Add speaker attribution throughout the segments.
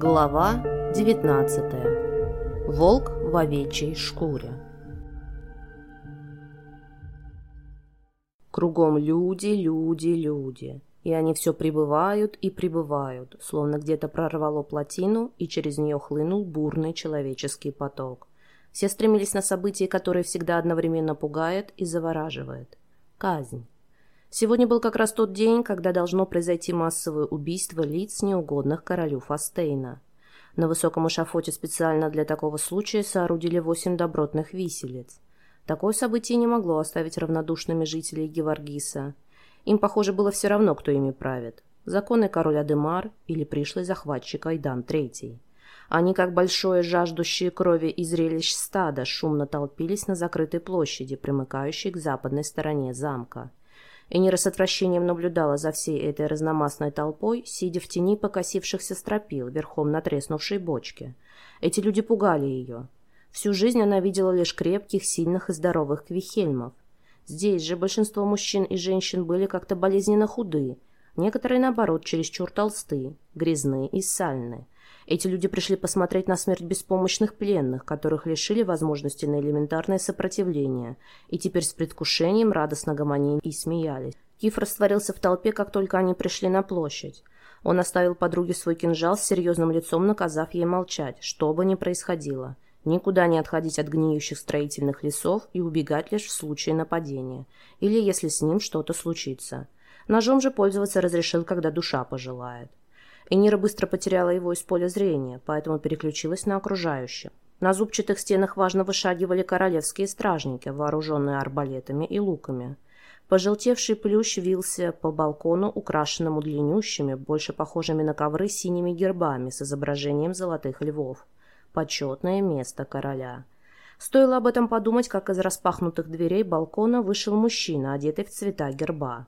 Speaker 1: Глава 19. Волк в овечьей шкуре. Кругом люди, люди, люди. И они все прибывают и прибывают, словно где-то прорвало плотину, и через нее хлынул бурный человеческий поток. Все стремились на события, которые всегда одновременно пугает и завораживает. Казнь. Сегодня был как раз тот день, когда должно произойти массовое убийство лиц, неугодных королю Фастейна. На высоком эшафоте специально для такого случая соорудили восемь добротных виселиц. Такое событие не могло оставить равнодушными жителей Геваргиса. Им, похоже, было все равно, кто ими правит. Законный король Адемар или пришлый захватчик Айдан III. Они, как большое жаждущее крови и зрелищ стада, шумно толпились на закрытой площади, примыкающей к западной стороне замка. Энира с отвращением наблюдала за всей этой разномастной толпой, сидя в тени покосившихся стропил верхом на треснувшей бочке. Эти люди пугали ее. Всю жизнь она видела лишь крепких, сильных и здоровых квихельмов. Здесь же большинство мужчин и женщин были как-то болезненно худы, некоторые, наоборот, чересчур толсты, грязны и сальны – эти люди пришли посмотреть на смерть беспомощных пленных, которых лишили возможности на элементарное сопротивление, и теперь с предвкушением радостно гомонили и смеялись. Киф растворился в толпе, как только они пришли на площадь. Он оставил подруге свой кинжал с серьезным лицом, наказав ей молчать, что бы ни происходило. Никуда не отходить от гниющих строительных лесов и убегать лишь в случае нападения, или если с ним что-то случится. Ножом же пользоваться разрешил, когда душа пожелает. Энира быстро потеряла его из поля зрения, поэтому переключилась на окружающих. На зубчатых стенах важно вышагивали королевские стражники, вооруженные арбалетами и луками. Пожелтевший плющ вился по балкону, украшенному длиннющими, больше похожими на ковры синими гербами с изображением золотых львов. Почетное место короля. Стоило об этом подумать, как из распахнутых дверей балкона вышел мужчина, одетый в цвета герба.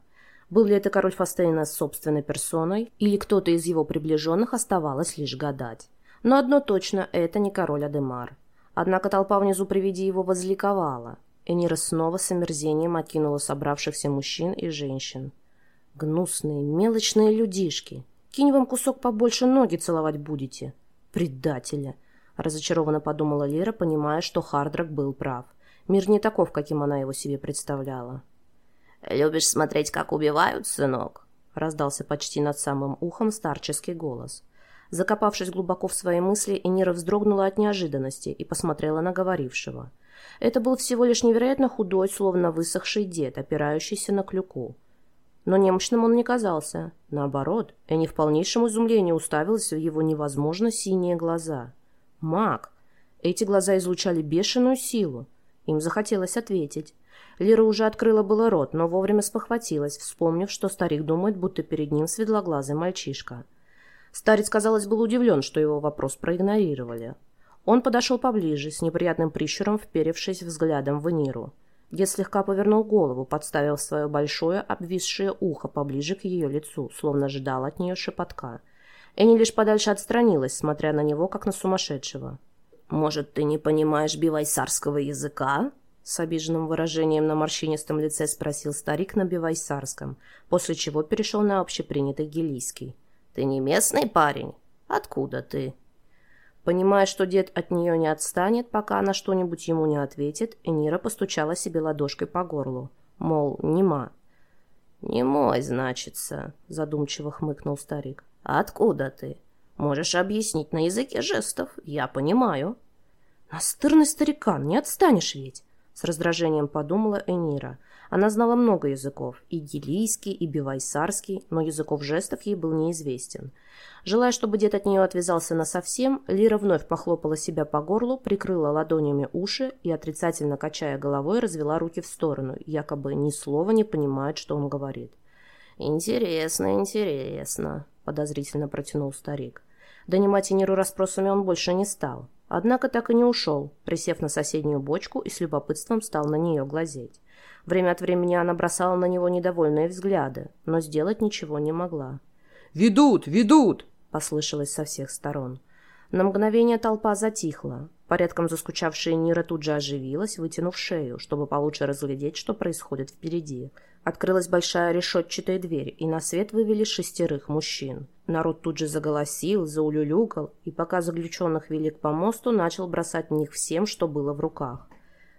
Speaker 1: Был ли это король Фастейна с собственной персоной, или кто-то из его приближенных, оставалось лишь гадать. Но одно точно, это не король Адемар. Однако толпа внизу при виде его возликовала. Энира снова с омерзением окинула собравшихся мужчин и женщин. «Гнусные, мелочные людишки! Кинь вам кусок побольше, ноги целовать будете!» «Предателя!» – разочарованно подумала Лера, понимая, что Хардрак был прав. Мир не таков, каким она его себе представляла.
Speaker 2: «Любишь смотреть, как убивают, сынок?»
Speaker 1: — раздался почти над самым ухом старческий голос. Закопавшись глубоко в свои мысли, Энира вздрогнула от неожиданности и посмотрела на говорившего. Это был всего лишь невероятно худой, словно высохший дед, опирающийся на клюку. Но немощным он не казался. Наоборот, Энни в полнейшем изумлении уставилась в его невозможно синие глаза. «Маг!» Эти глаза излучали бешеную силу. Им захотелось ответить. Лира уже открыла было рот, но вовремя спохватилась, вспомнив, что старик думает, будто перед ним светлоглазый мальчишка. Старец, казалось, был удивлен, что его вопрос проигнорировали. Он подошел поближе, с неприятным прищуром вперевшись взглядом в Ниру. Дед слегка повернул голову, подставив свое большое обвисшее ухо поближе к ее лицу, словно ждал от нее шепотка. Энни лишь подальше отстранилась, смотря на него, как на сумасшедшего.
Speaker 2: «Может, ты не понимаешь бивайсарского языка?»
Speaker 1: С обиженным выражением на морщинистом лице спросил старик на бивайсарском, после чего перешел на общепринятый гелийский.
Speaker 2: «Ты не местный парень? Откуда ты?»
Speaker 1: Понимая, что дед от нее не отстанет, пока она что-нибудь ему не ответит, Энира постучала себе ладошкой по горлу. Мол, нема.
Speaker 2: «Не мой, значится», — задумчиво хмыкнул старик. «Откуда ты? Можешь объяснить на языке жестов, я понимаю».
Speaker 1: «Настырный старикан, не отстанешь ведь!» С раздражением подумала Энира. Она знала много языков, и гилийский, и бивайсарский, но языков жестов ей был неизвестен. Желая, чтобы дед от нее отвязался насовсем, Лира вновь похлопала себя по горлу, прикрыла ладонями уши и, отрицательно качая головой, развела руки в сторону, якобы ни слова не понимает, что он говорит.
Speaker 2: «Интересно, интересно», — подозрительно протянул старик.
Speaker 1: Донимать Эниру расспросами он больше не стал. Однако так и не ушел, присев на соседнюю бочку и с любопытством стал на нее глазеть. Время от времени она бросала на него недовольные взгляды, но сделать ничего не могла.
Speaker 3: «Ведут! Ведут!»
Speaker 1: — послышалось со всех сторон. На мгновение толпа затихла. Порядком заскучавшая Нира тут же оживилась, вытянув шею, чтобы получше разглядеть, что происходит впереди. Открылась большая решетчатая дверь, и на свет вывели шестерых мужчин. Народ тут же заголосил, заулюлюкал, и пока заключенных вели к помосту, начал бросать в них всем, что было в руках.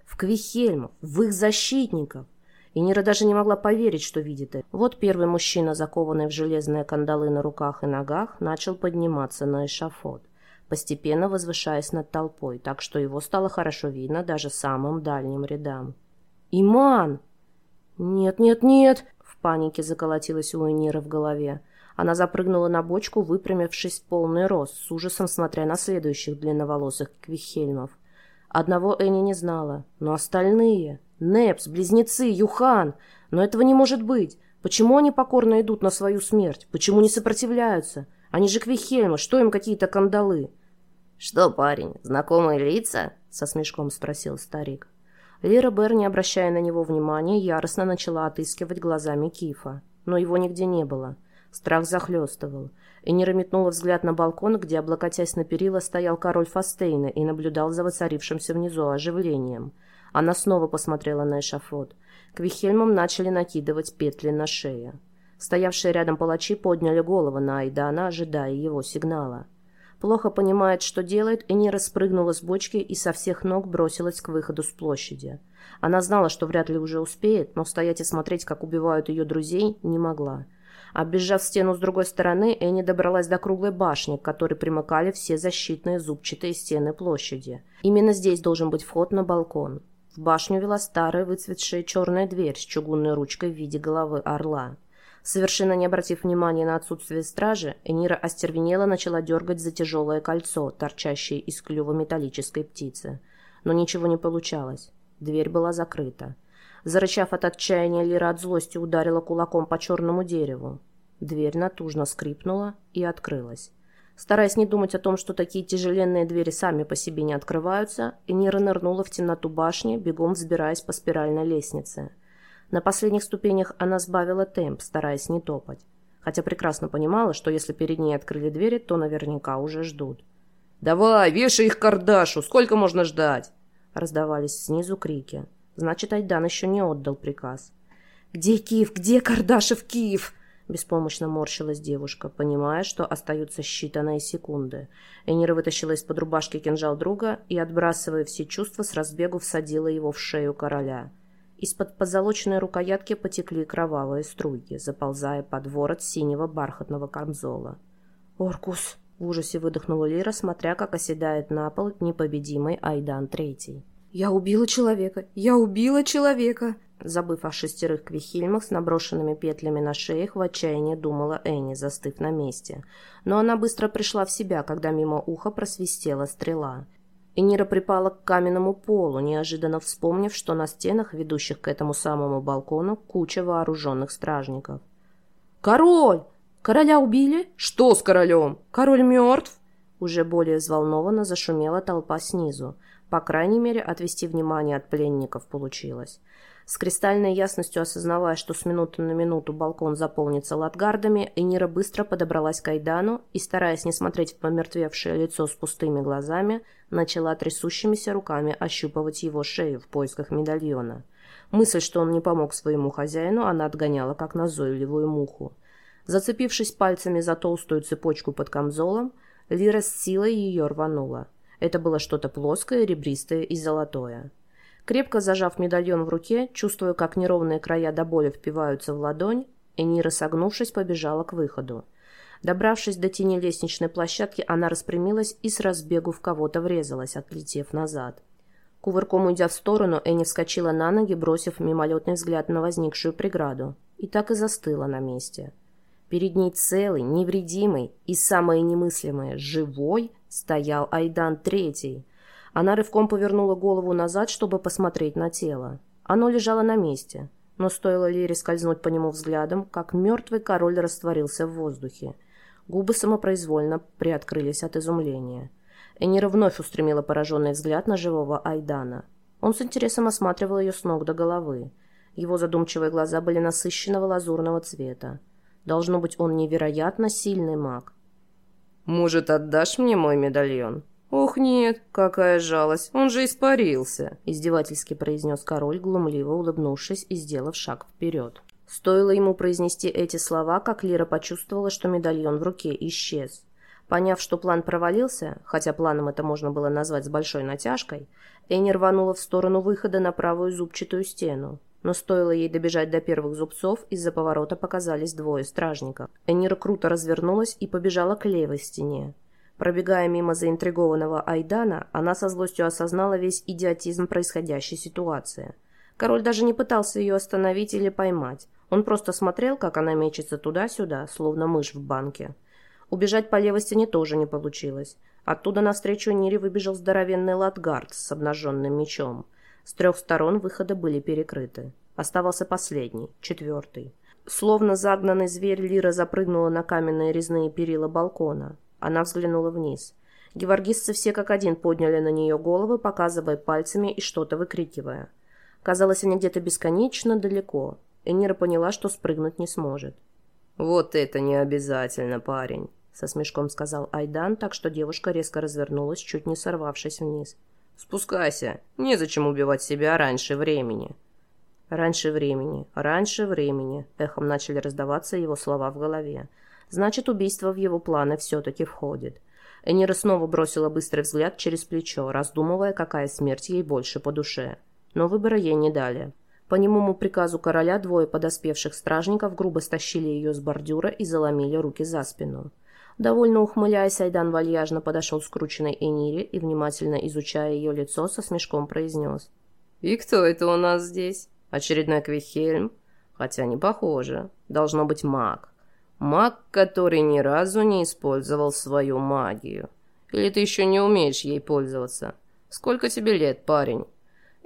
Speaker 1: В Квихельмов, в их защитников. И Нира даже не могла поверить, что видит это. Вот первый мужчина, закованный в железные кандалы на руках и ногах, начал подниматься на эшафот, постепенно возвышаясь над толпой, так что его стало хорошо видно даже самым дальним рядам. «Иман!» «Нет, нет, нет!» — в панике заколотилась у Ниры в голове. Она запрыгнула на бочку, выпрямившись в полный рост, с ужасом смотря на следующих длинноволосых квихельмов. Одного Энни не знала, но остальные... Непс, близнецы, Юхан... Но этого не может быть. Почему они покорно идут на свою смерть? Почему не сопротивляются? Они же Квихельмы, что им какие-то кандалы?
Speaker 2: «Что, парень, знакомые лица?» — со смешком спросил старик.
Speaker 1: Лира Бер, не обращая на него внимания, яростно начала отыскивать глазами Кифа. Но его нигде не было. Страх захлестывал. Энира метнула взгляд на балкон, где, облокотясь на перила, стоял король Фастейна и наблюдал за воцарившимся внизу оживлением. Она снова посмотрела на эшафот. К Вихельмам начали накидывать петли на шею. Стоявшие рядом палачи подняли голову на Айдана, ожидая его сигнала. Плохо понимает, что делает, Энира спрыгнула с бочки и со всех ног бросилась к выходу с площади. Она знала, что вряд ли уже успеет, но стоять и смотреть, как убивают ее друзей, не могла. Оббежав стену с другой стороны, Энни добралась до круглой башни, к которой примыкали все защитные зубчатые стены площади. Именно здесь должен быть вход на балкон. В башню вела старая выцветшая черная дверь с чугунной ручкой в виде головы орла. Совершенно не обратив внимания на отсутствие стражи, Энира остервенела начала дергать за тяжелое кольцо, торчащее из клюва металлической птицы. Но ничего не получалось. Дверь была закрыта. Зарычав от отчаяния, Лира от злости ударила кулаком по черному дереву. Дверь натужно скрипнула и открылась. Стараясь не думать о том, что такие тяжеленные двери сами по себе не открываются, Энира нырнула в темноту башни, бегом взбираясь по спиральной лестнице. На последних ступенях она сбавила темп, стараясь не топать. Хотя прекрасно понимала, что если перед ней открыли двери, то наверняка уже ждут.
Speaker 3: «Давай, вешай их кардашу! Сколько можно ждать?»
Speaker 1: Раздавались снизу крики. Значит, Айдан еще не отдал приказ. «Где Киев? Где Кардашев Киев?» Беспомощно морщилась девушка, понимая, что остаются считанные секунды. Энира вытащила из-под рубашки кинжал друга и, отбрасывая все чувства, с разбегу всадила его в шею короля. Из-под позолоченной рукоятки потекли кровавые струйки, заползая под ворот синего бархатного камзола. «Оркус!» — в ужасе выдохнула Лира, смотря, как оседает на пол непобедимый Айдан Третий. «Я убила человека! Я убила человека!» Забыв о шестерых квихильмах с наброшенными петлями на шеях, в отчаянии думала Энни, застыв на месте. Но она быстро пришла в себя, когда мимо уха просвистела стрела. Энира припала к каменному полу, неожиданно вспомнив, что на стенах, ведущих к этому самому балкону, куча вооруженных стражников. «Король! Короля убили? Что с королем? Король мертв?» Уже более взволнованно зашумела толпа снизу. По крайней мере, отвести внимание от пленников получилось. С кристальной ясностью осознавая, что с минуты на минуту балкон заполнится латгардами, Энира быстро подобралась к Айдану и, стараясь не смотреть в помертвевшее лицо с пустыми глазами, начала трясущимися руками ощупывать его шею в поисках медальона. Мысль, что он не помог своему хозяину, она отгоняла, как назойливую муху. Зацепившись пальцами за толстую цепочку под камзолом, Лира с силой ее рванула. Это было что-то плоское, ребристое и золотое. Крепко зажав медальон в руке, чувствуя, как неровные края до боли впиваются в ладонь, Энира, согнувшись, побежала к выходу. Добравшись до тени лестничной площадки, она распрямилась и с разбегу в кого-то врезалась, отлетев назад. Кувырком уйдя в сторону, Энни вскочила на ноги, бросив мимолетный взгляд на возникшую преграду, и так и застыла на месте. Перед ней целый, невредимый и, самое немыслимое, живой стоял Айдан Третий. Она рывком повернула голову назад, чтобы посмотреть на тело. Оно лежало на месте, но стоило Лере скользнуть по нему взглядом, как мертвый король растворился в воздухе. Губы самопроизвольно приоткрылись от изумления. Энира вновь устремила пораженный взгляд на живого Айдана. Он с интересом осматривал ее с ног до головы. Его задумчивые глаза были насыщенного лазурного цвета. Должно быть, он невероятно сильный маг.
Speaker 3: «Может, отдашь мне мой медальон?» «Ох, нет, какая жалость, он же испарился!»
Speaker 1: Издевательски произнес король, глумливо улыбнувшись и сделав шаг вперед. Стоило ему произнести эти слова, как Лира почувствовала, что медальон в руке исчез. Поняв, что план провалился, хотя планом это можно было назвать с большой натяжкой, Энни рванула в сторону выхода на правую зубчатую стену. Но стоило ей добежать до первых зубцов, из-за поворота показались двое стражников. Энира круто развернулась и побежала к левой стене. Пробегая мимо заинтригованного Айдана, она со злостью осознала весь идиотизм происходящей ситуации. Король даже не пытался ее остановить или поймать. Он просто смотрел, как она мечется туда-сюда, словно мышь в банке. Убежать по левой стене тоже не получилось. Оттуда навстречу Нире выбежал здоровенный латгард с обнаженным мечом. С трех сторон выходы были перекрыты. Оставался последний, четвертый. Словно загнанный зверь, Лира запрыгнула на каменные резные перила балкона. Она взглянула вниз. Геворгисцы все как один подняли на нее головы, показывая пальцами и что-то выкрикивая. Казалось, они где-то бесконечно далеко. Энира поняла, что спрыгнуть не сможет.
Speaker 3: «Вот это не обязательно, парень», — со смешком сказал Айдан, так что девушка резко развернулась, чуть не сорвавшись вниз. «Спускайся. Незачем убивать себя раньше времени».
Speaker 1: «Раньше времени, раньше времени», — эхом начали раздаваться его слова в голове. «Значит, убийство в его планы все-таки входит». Энира снова бросила быстрый взгляд через плечо, раздумывая, какая смерть ей больше по душе. Но выбора ей не дали. По немому приказу короля двое подоспевших стражников грубо стащили ее с бордюра и заломили руки за спину. Довольно ухмыляясь, Айдан вальяжно подошел к скрученной Энире и, внимательно изучая ее лицо, со смешком произнес.
Speaker 3: «И кто это у нас здесь? Очередной Квихельм? Хотя не похоже. Должно быть маг. Маг, который ни разу не использовал свою магию. Или ты еще не умеешь ей пользоваться? Сколько тебе лет, парень?»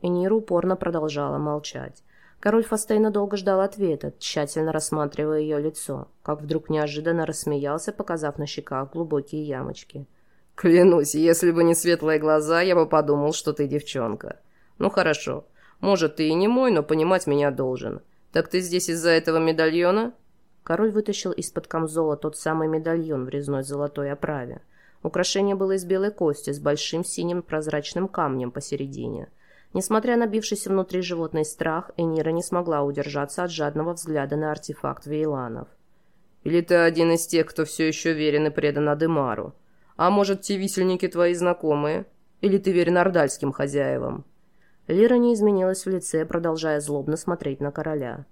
Speaker 1: Энира упорно продолжала молчать. Король Фастейна долго ждал ответа, тщательно рассматривая ее лицо, как вдруг неожиданно рассмеялся, показав на щеках глубокие ямочки.
Speaker 3: «Клянусь, если бы не светлые глаза, я бы подумал, что ты девчонка. Ну хорошо, может, ты и не мой, но понимать меня должен. Так ты здесь из-за этого медальона?»
Speaker 1: Король вытащил из-под камзола тот самый медальон в резной золотой оправе. Украшение было из белой кости с большим синим прозрачным камнем посередине – Несмотря на бившийся внутри животный страх, Энира не смогла удержаться от жадного взгляда на артефакт Вейланов.
Speaker 3: «Или ты один из тех, кто все еще верен и предан Адемару? А может, те висельники твои знакомые? Или ты верен ордальским хозяевам?»
Speaker 1: Лира не изменилась в лице, продолжая злобно смотреть на короля.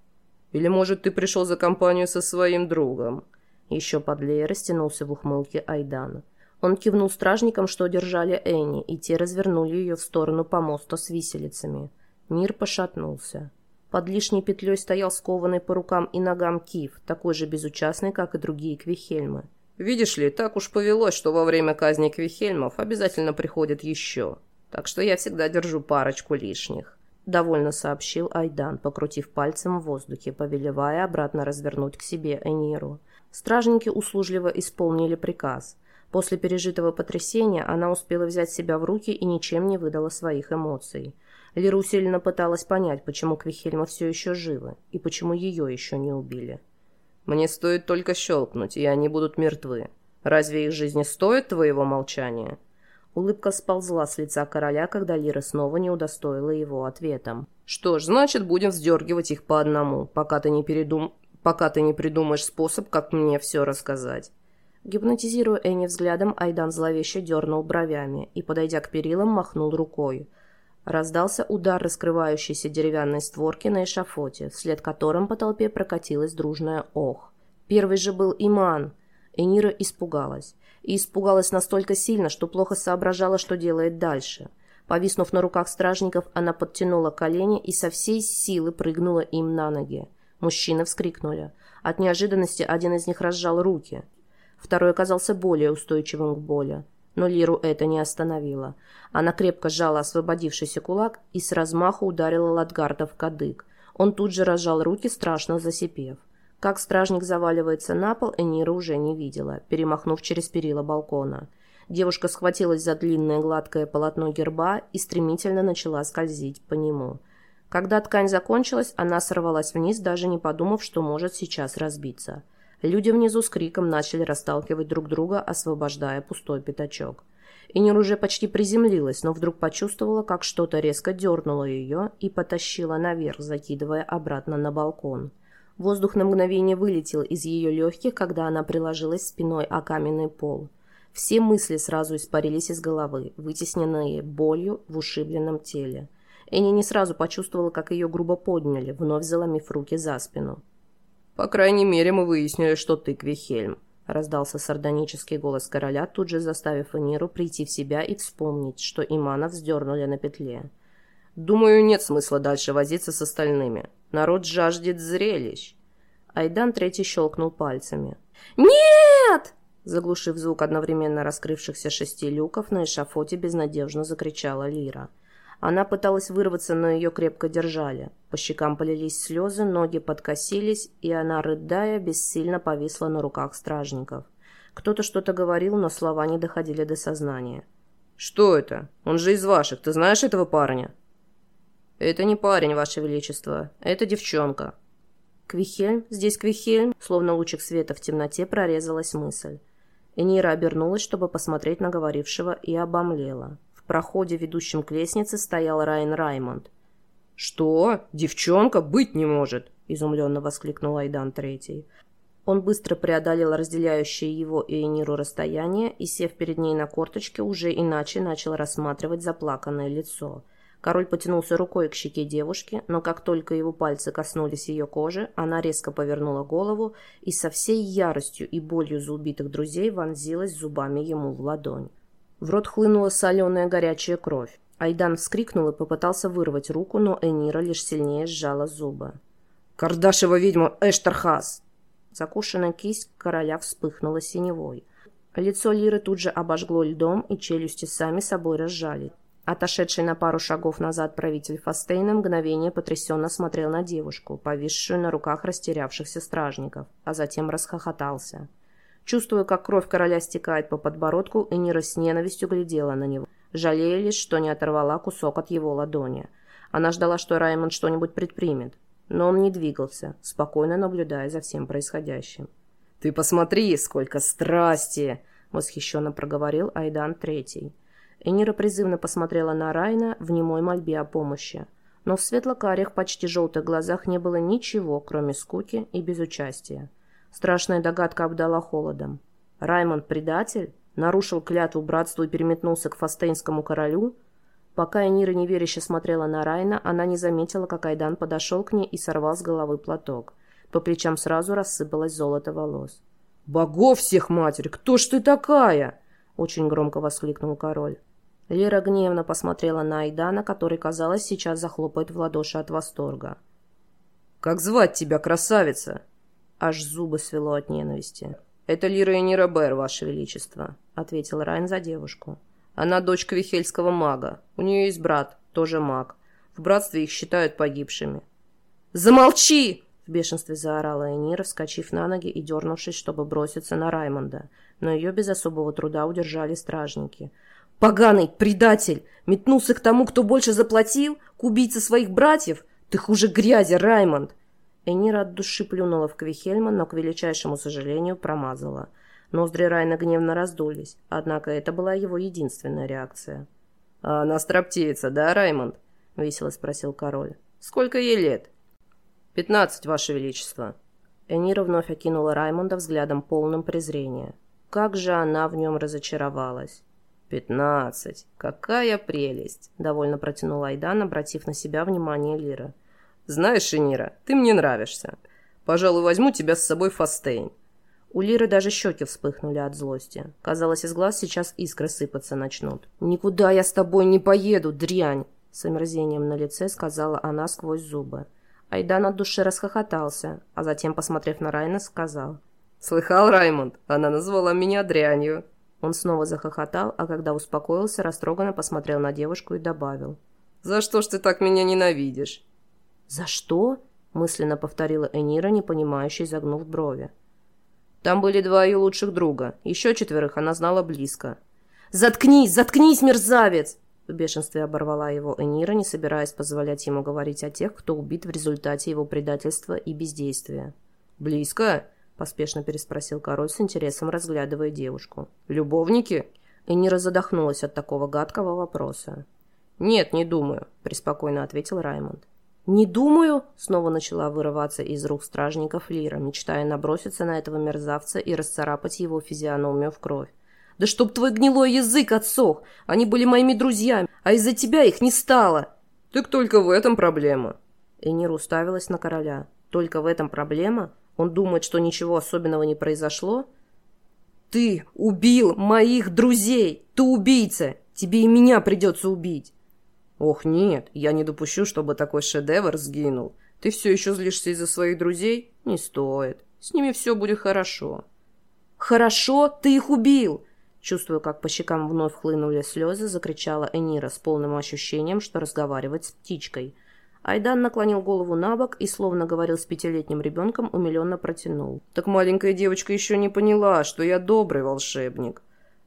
Speaker 3: «Или, может, ты пришел за компанию со своим другом?»
Speaker 1: Еще подлее растянулся в ухмылке Айдана. Он кивнул стражникам, что держали Энни, и те развернули ее в сторону помоста с виселицами. Мир пошатнулся. Под лишней петлей стоял скованный по рукам и ногам Кив, такой же безучастный, как и другие Квихельмы.
Speaker 3: «Видишь ли, так уж повелось, что во время казни Квихельмов обязательно приходят еще. Так что я всегда держу парочку лишних», — довольно сообщил Айдан, покрутив пальцем в воздухе, повелевая обратно развернуть к себе Эниру. Стражники услужливо исполнили приказ — После пережитого потрясения она успела взять себя в руки и ничем не выдала своих эмоций. Лира усиленно пыталась понять, почему Квихельма все еще живы и почему ее еще не убили. «Мне стоит только щелкнуть, и они будут мертвы. Разве их жизни стоит твоего молчания?»
Speaker 1: Улыбка сползла с лица короля, когда Лира снова не удостоила его ответом.
Speaker 3: «Что ж, значит, будем вздергивать их по одному, пока ты не, передум... пока ты не придумаешь способ, как мне все рассказать».
Speaker 1: Гипнотизируя Энни взглядом, Айдан зловеще дернул бровями и, подойдя к перилам, махнул рукой. Раздался удар раскрывающейся деревянной створки на эшафоте, вслед которым по толпе прокатилась дружная «ох». Первый же был Иман. Энира испугалась. И испугалась настолько сильно, что плохо соображала, что делает дальше. Повиснув на руках стражников, она подтянула колени и со всей силы прыгнула им на ноги. Мужчины вскрикнули. От неожиданности один из них разжал руки – Второй оказался более устойчивым к боли. Но Лиру это не остановило. Она крепко сжала освободившийся кулак и с размаху ударила Ладгарда в кадык. Он тут же разжал руки, страшно засипев. Как стражник заваливается на пол, Энира уже не видела, перемахнув через перила балкона. Девушка схватилась за длинное гладкое полотно герба и стремительно начала скользить по нему. Когда ткань закончилась, она сорвалась вниз, даже не подумав, что может сейчас разбиться. Люди внизу с криком начали расталкивать друг друга, освобождая пустой пятачок. Инир уже почти приземлилась, но вдруг почувствовала, как что-то резко дернуло ее и потащило наверх, закидывая обратно на балкон. Воздух на мгновение вылетел из ее легких, когда она приложилась спиной о каменный пол. Все мысли сразу испарились из головы, вытесненные болью в ушибленном теле. Энни не сразу почувствовала, как ее грубо подняли, вновь заломив руки за спину.
Speaker 3: «По крайней мере, мы выяснили, что ты Квихельм», — раздался сардонический голос короля, тут же заставив Эниру прийти в себя и вспомнить, что Имана вздернули на петле. «Думаю, нет смысла дальше возиться с остальными. Народ жаждет зрелищ».
Speaker 1: Айдан третий щелкнул пальцами. «Нет!» Заглушив звук одновременно раскрывшихся шести люков, на эшафоте безнадежно закричала Лира. Она пыталась вырваться, но ее крепко держали. По щекам полились слезы, ноги подкосились, и она, рыдая, бессильно повисла на руках стражников. Кто-то что-то говорил, но слова не доходили до сознания.
Speaker 3: «Что это? Он же из ваших. Ты знаешь этого парня?»
Speaker 1: «Это не парень, ваше величество. Это девчонка». «Квихельм? Здесь Квихельм?» Словно лучик света в темноте прорезалась мысль. Энира обернулась, чтобы посмотреть на говорившего, и обомлела. Проходе, ведущем к лестнице, стоял Райан Раймонд.
Speaker 3: «Что? Девчонка? Быть не может!» — изумленно воскликнул Айдан Третий.
Speaker 1: Он быстро преодолел разделяющее его и Эниру расстояние и, сев перед ней на корточке, уже иначе начал рассматривать заплаканное лицо. Король потянулся рукой к щеке девушки, но как только его пальцы коснулись ее кожи, она резко повернула голову и со всей яростью и болью за убитых друзей вонзилась зубами ему в ладонь. В рот хлынула соленая горячая кровь. Айдан вскрикнул и попытался вырвать руку, но Энира лишь сильнее сжала зубы.
Speaker 3: «Кардашева ведьма Эштархас!»
Speaker 1: Закушенная кисть короля вспыхнула синевой. Лицо Лиры тут же обожгло льдом, и челюсти сами собой разжали. Отошедший на пару шагов назад правитель Фастейна мгновение потрясенно смотрел на девушку, повисшую на руках растерявшихся стражников, а затем расхохотался. Чувствуя, как кровь короля стекает по подбородку, Энира с ненавистью глядела на него, жалея лишь, что не оторвала кусок от его ладони. Она ждала, что Раймонд что-нибудь предпримет, но он не двигался, спокойно наблюдая за всем происходящим.
Speaker 3: «Ты посмотри, сколько страсти!»
Speaker 1: — восхищенно проговорил Айдан Третий. Энира призывно посмотрела на Райна в немой мольбе о помощи, но в светло-карих, почти желтых глазах не было ничего, кроме скуки и безучастия. Страшная догадка обдала холодом. Раймонд предатель? Нарушил клятву братству и переметнулся к фастейнскому королю? Пока Энира неверяще смотрела на Райна, она не заметила, как Айдан подошел к ней и сорвал с головы платок. По плечам сразу рассыпалось золото волос.
Speaker 3: «Богов всех, матерь! Кто ж ты такая?»
Speaker 1: Очень громко воскликнул король. Лера гневно посмотрела на Айдана, который, казалось, сейчас захлопает в ладоши от восторга.
Speaker 3: «Как звать тебя, красавица?»
Speaker 1: Аж зубы свело от ненависти.
Speaker 3: «Это Лира и Нира Бер, Ваше Величество», — ответил Райн за девушку. «Она дочь Вихельского мага. У нее есть брат, тоже маг. В братстве их считают погибшими».
Speaker 1: «Замолчи!» — в бешенстве заорала Энира, вскочив на ноги и дернувшись, чтобы броситься на Раймонда. Но ее без особого труда удержали стражники. «Поганый предатель! Метнулся к тому, кто больше заплатил? К убийце своих братьев? Ты хуже грязи, Раймонд!» Энира от души плюнула в Квихельма, но, к величайшему сожалению, промазала. Ноздри Райна гневно раздулись, однако это была его единственная реакция.
Speaker 3: «А она строптивица, да, Раймонд?» — весело спросил король. «Сколько ей лет?» «Пятнадцать, ваше величество».
Speaker 1: Энира вновь окинула Раймонда взглядом полным презрения. Как же она в нем разочаровалась.
Speaker 3: «Пятнадцать! Какая прелесть!» — довольно протянул Айдан, обратив на себя внимание Лира. «Знаешь, Шинира, ты мне нравишься. Пожалуй, возьму тебя с собой в Фастейн».
Speaker 1: У Лиры даже щеки вспыхнули от злости. Казалось, из глаз сейчас искры сыпаться начнут. «Никуда я с тобой не поеду, дрянь!» С омерзением на лице сказала она сквозь зубы. Айдан от души расхохотался, а затем, посмотрев на Райна, сказал.
Speaker 3: «Слыхал, Раймонд? Она назвала меня дрянью».
Speaker 1: Он снова захохотал, а когда успокоился, растроганно посмотрел на девушку и добавил.
Speaker 3: «За что ж ты так меня ненавидишь?»
Speaker 1: «За что?» – мысленно повторила Энира, непонимающе загнув брови.
Speaker 3: «Там были два ее лучших друга. Еще четверых она знала близко».
Speaker 1: «Заткнись! Заткнись, мерзавец!» В бешенстве оборвала его Энира, не собираясь позволять ему говорить о тех, кто убит в результате его предательства и бездействия.
Speaker 3: «Близко?» – поспешно переспросил король с интересом, разглядывая девушку. «Любовники?»
Speaker 1: Энира задохнулась от такого гадкого вопроса.
Speaker 3: «Нет, не думаю», – преспокойно ответил Раймонд.
Speaker 1: «Не думаю», — снова начала вырываться из рук стражников Лира, мечтая наброситься на этого мерзавца и расцарапать его физиономию в кровь. «Да чтоб твой гнилой язык отсох! Они были моими друзьями, а из-за тебя их не стало!»
Speaker 3: «Так только в этом проблема!»
Speaker 1: Энир уставилась на короля. «Только в этом проблема? Он думает, что ничего особенного не произошло?» «Ты убил моих друзей! Ты убийца! Тебе и меня придется убить!»
Speaker 3: «Ох, нет, я не допущу, чтобы такой шедевр сгинул. Ты все еще злишься из-за своих друзей? Не стоит. С ними все будет хорошо».
Speaker 1: «Хорошо? Ты их убил!» Чувствуя, как по щекам вновь хлынули слезы, закричала Энира с полным ощущением, что разговаривает с птичкой. Айдан наклонил голову на бок и, словно говорил с пятилетним ребенком, умиленно протянул.
Speaker 3: «Так маленькая девочка еще не поняла, что я добрый волшебник».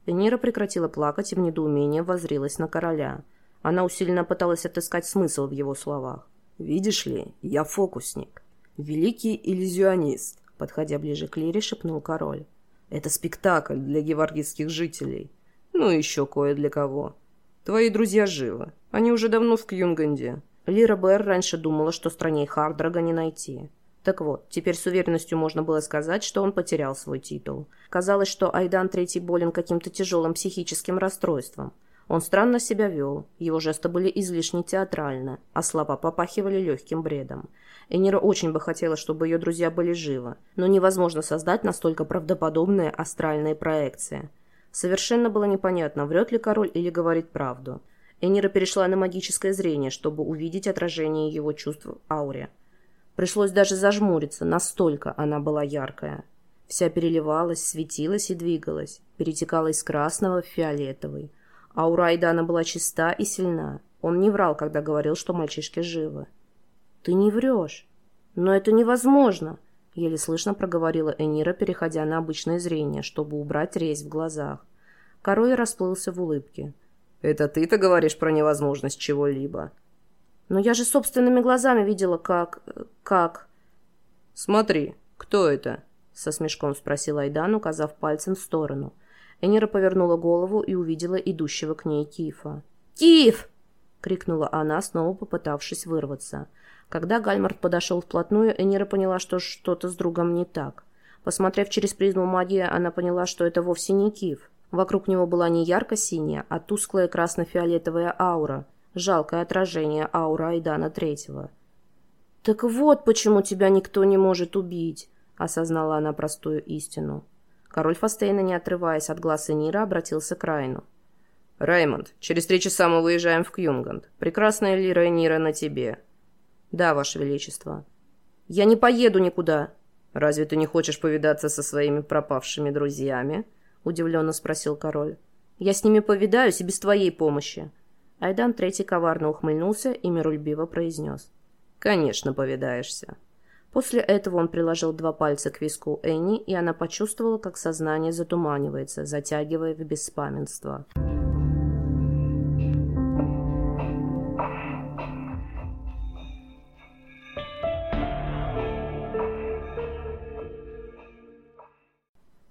Speaker 1: Энира прекратила плакать и в недоумении возрилась на короля. Она усиленно пыталась отыскать смысл в его словах.
Speaker 3: «Видишь ли, я фокусник. Великий иллюзионист», — подходя ближе к Лире, шепнул король. «Это спектакль для геваргистских жителей. Ну и еще кое для кого. Твои друзья живы. Они уже давно в Кьюнганде.
Speaker 1: Лира Бэр раньше думала, что странней Хардрага не найти. Так вот, теперь с уверенностью можно было сказать, что он потерял свой титул. Казалось, что Айдан Третий болен каким-то тяжелым психическим расстройством. Он странно себя вел, его жесты были излишне театральны, а слова попахивали легким бредом. Энира очень бы хотела, чтобы ее друзья были живы, но невозможно создать настолько правдоподобные астральные проекции. Совершенно было непонятно, врет ли король или говорит правду. Энира перешла на магическое зрение, чтобы увидеть отражение его чувств в ауре. Пришлось даже зажмуриться, настолько она была яркая. Вся переливалась, светилась и двигалась, перетекала из красного в фиолетовый. Аура Айдана была чиста и сильна. Он не врал, когда говорил, что мальчишки живы. «Ты не врешь. Но это невозможно!» Еле слышно проговорила Энира, переходя на обычное зрение, чтобы убрать резь в глазах. Король расплылся в улыбке.
Speaker 3: Это ты-то говоришь про невозможность чего-либо.
Speaker 1: Но я же собственными глазами видела, как... как...
Speaker 3: Смотри, кто это?
Speaker 1: Со смешком спросил Айдан, указав пальцем в сторону. Энира повернула голову и увидела идущего к ней Кифа. «Киф!» — крикнула она, снова попытавшись вырваться. Когда Гальмарт подошел вплотную, Энира поняла, что что-то с другом не так. Посмотрев через призму магии, она поняла, что это вовсе не Киф. Вокруг него была не ярко-синяя, а тусклая красно-фиолетовая аура, жалкое отражение ауры Айдана Третьего. «Так вот почему тебя никто не может убить», — осознала она простую истину. Король Фастейна, не отрываясь от глаз Энира, обратился к Райну.
Speaker 3: «Раймонд, через три часа мы выезжаем в Кьюнганд. Прекрасная Лира Энира на тебе».
Speaker 1: «Да, Ваше Величество». «Я не поеду никуда».
Speaker 3: «Разве ты не хочешь повидаться со своими пропавшими друзьями?» — удивленно спросил король.
Speaker 1: «Я с ними повидаюсь и без твоей помощи». Айдан Третий коварно ухмыльнулся и мирольбиво произнес.
Speaker 3: «Конечно, повидаешься».
Speaker 1: После этого он приложил два пальца к виску Энни, и она почувствовала, как сознание затуманивается, затягивая в беспамятство.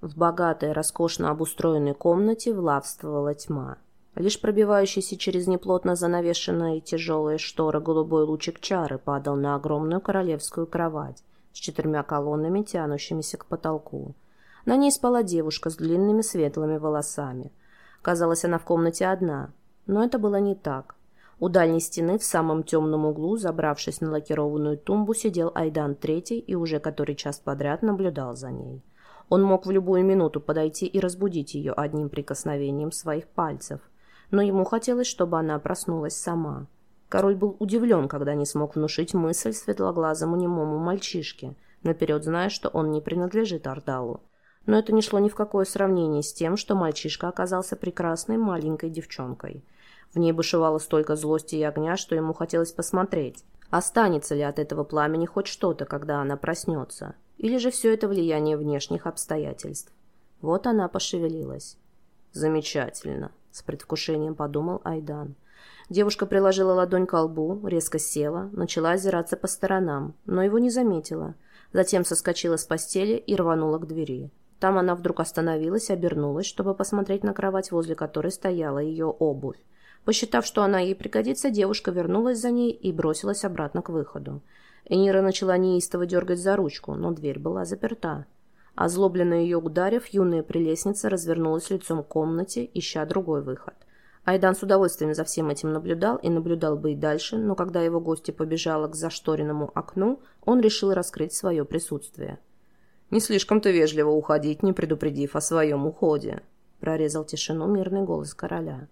Speaker 1: В богатой, роскошно обустроенной комнате влавствовала тьма. Лишь пробивающийся через неплотно занавешенные тяжелые шторы голубой лучик чары падал на огромную королевскую кровать с четырьмя колоннами, тянущимися к потолку. На ней спала девушка с длинными светлыми волосами. Казалось, она в комнате одна, но это было не так. У дальней стены в самом темном углу, забравшись на лакированную тумбу, сидел Айдан Третий и уже который час подряд наблюдал за ней. Он мог в любую минуту подойти и разбудить ее одним прикосновением своих пальцев. Но ему хотелось, чтобы она проснулась сама. Король был удивлен, когда не смог внушить мысль светлоглазому немому мальчишке, наперед зная, что он не принадлежит Ардалу. Но это не шло ни в какое сравнение с тем, что мальчишка оказался прекрасной маленькой девчонкой. В ней бушевало столько злости и огня, что ему хотелось посмотреть, останется ли от этого пламени хоть что-то, когда она проснется. Или же все это влияние внешних обстоятельств? Вот она пошевелилась. «Замечательно», — с предвкушением подумал Айдан. Девушка приложила ладонь к лбу, резко села, начала озираться по сторонам, но его не заметила. Затем соскочила с постели и рванула к двери. Там она вдруг остановилась, обернулась, чтобы посмотреть на кровать, возле которой стояла ее обувь. Посчитав, что она ей пригодится, девушка вернулась за ней и бросилась обратно к выходу. Энира начала неистово дергать за ручку, но дверь была заперта. Озлобленно ее ударив, юная прелестница развернулась лицом к комнате, ища другой выход. Айдан с удовольствием за всем этим наблюдал и наблюдал бы и дальше, но когда его гостья побежала к зашторенному окну, он решил раскрыть свое присутствие.
Speaker 3: «Не слишком-то вежливо уходить, не предупредив о своем уходе», — прорезал тишину мирный голос короля.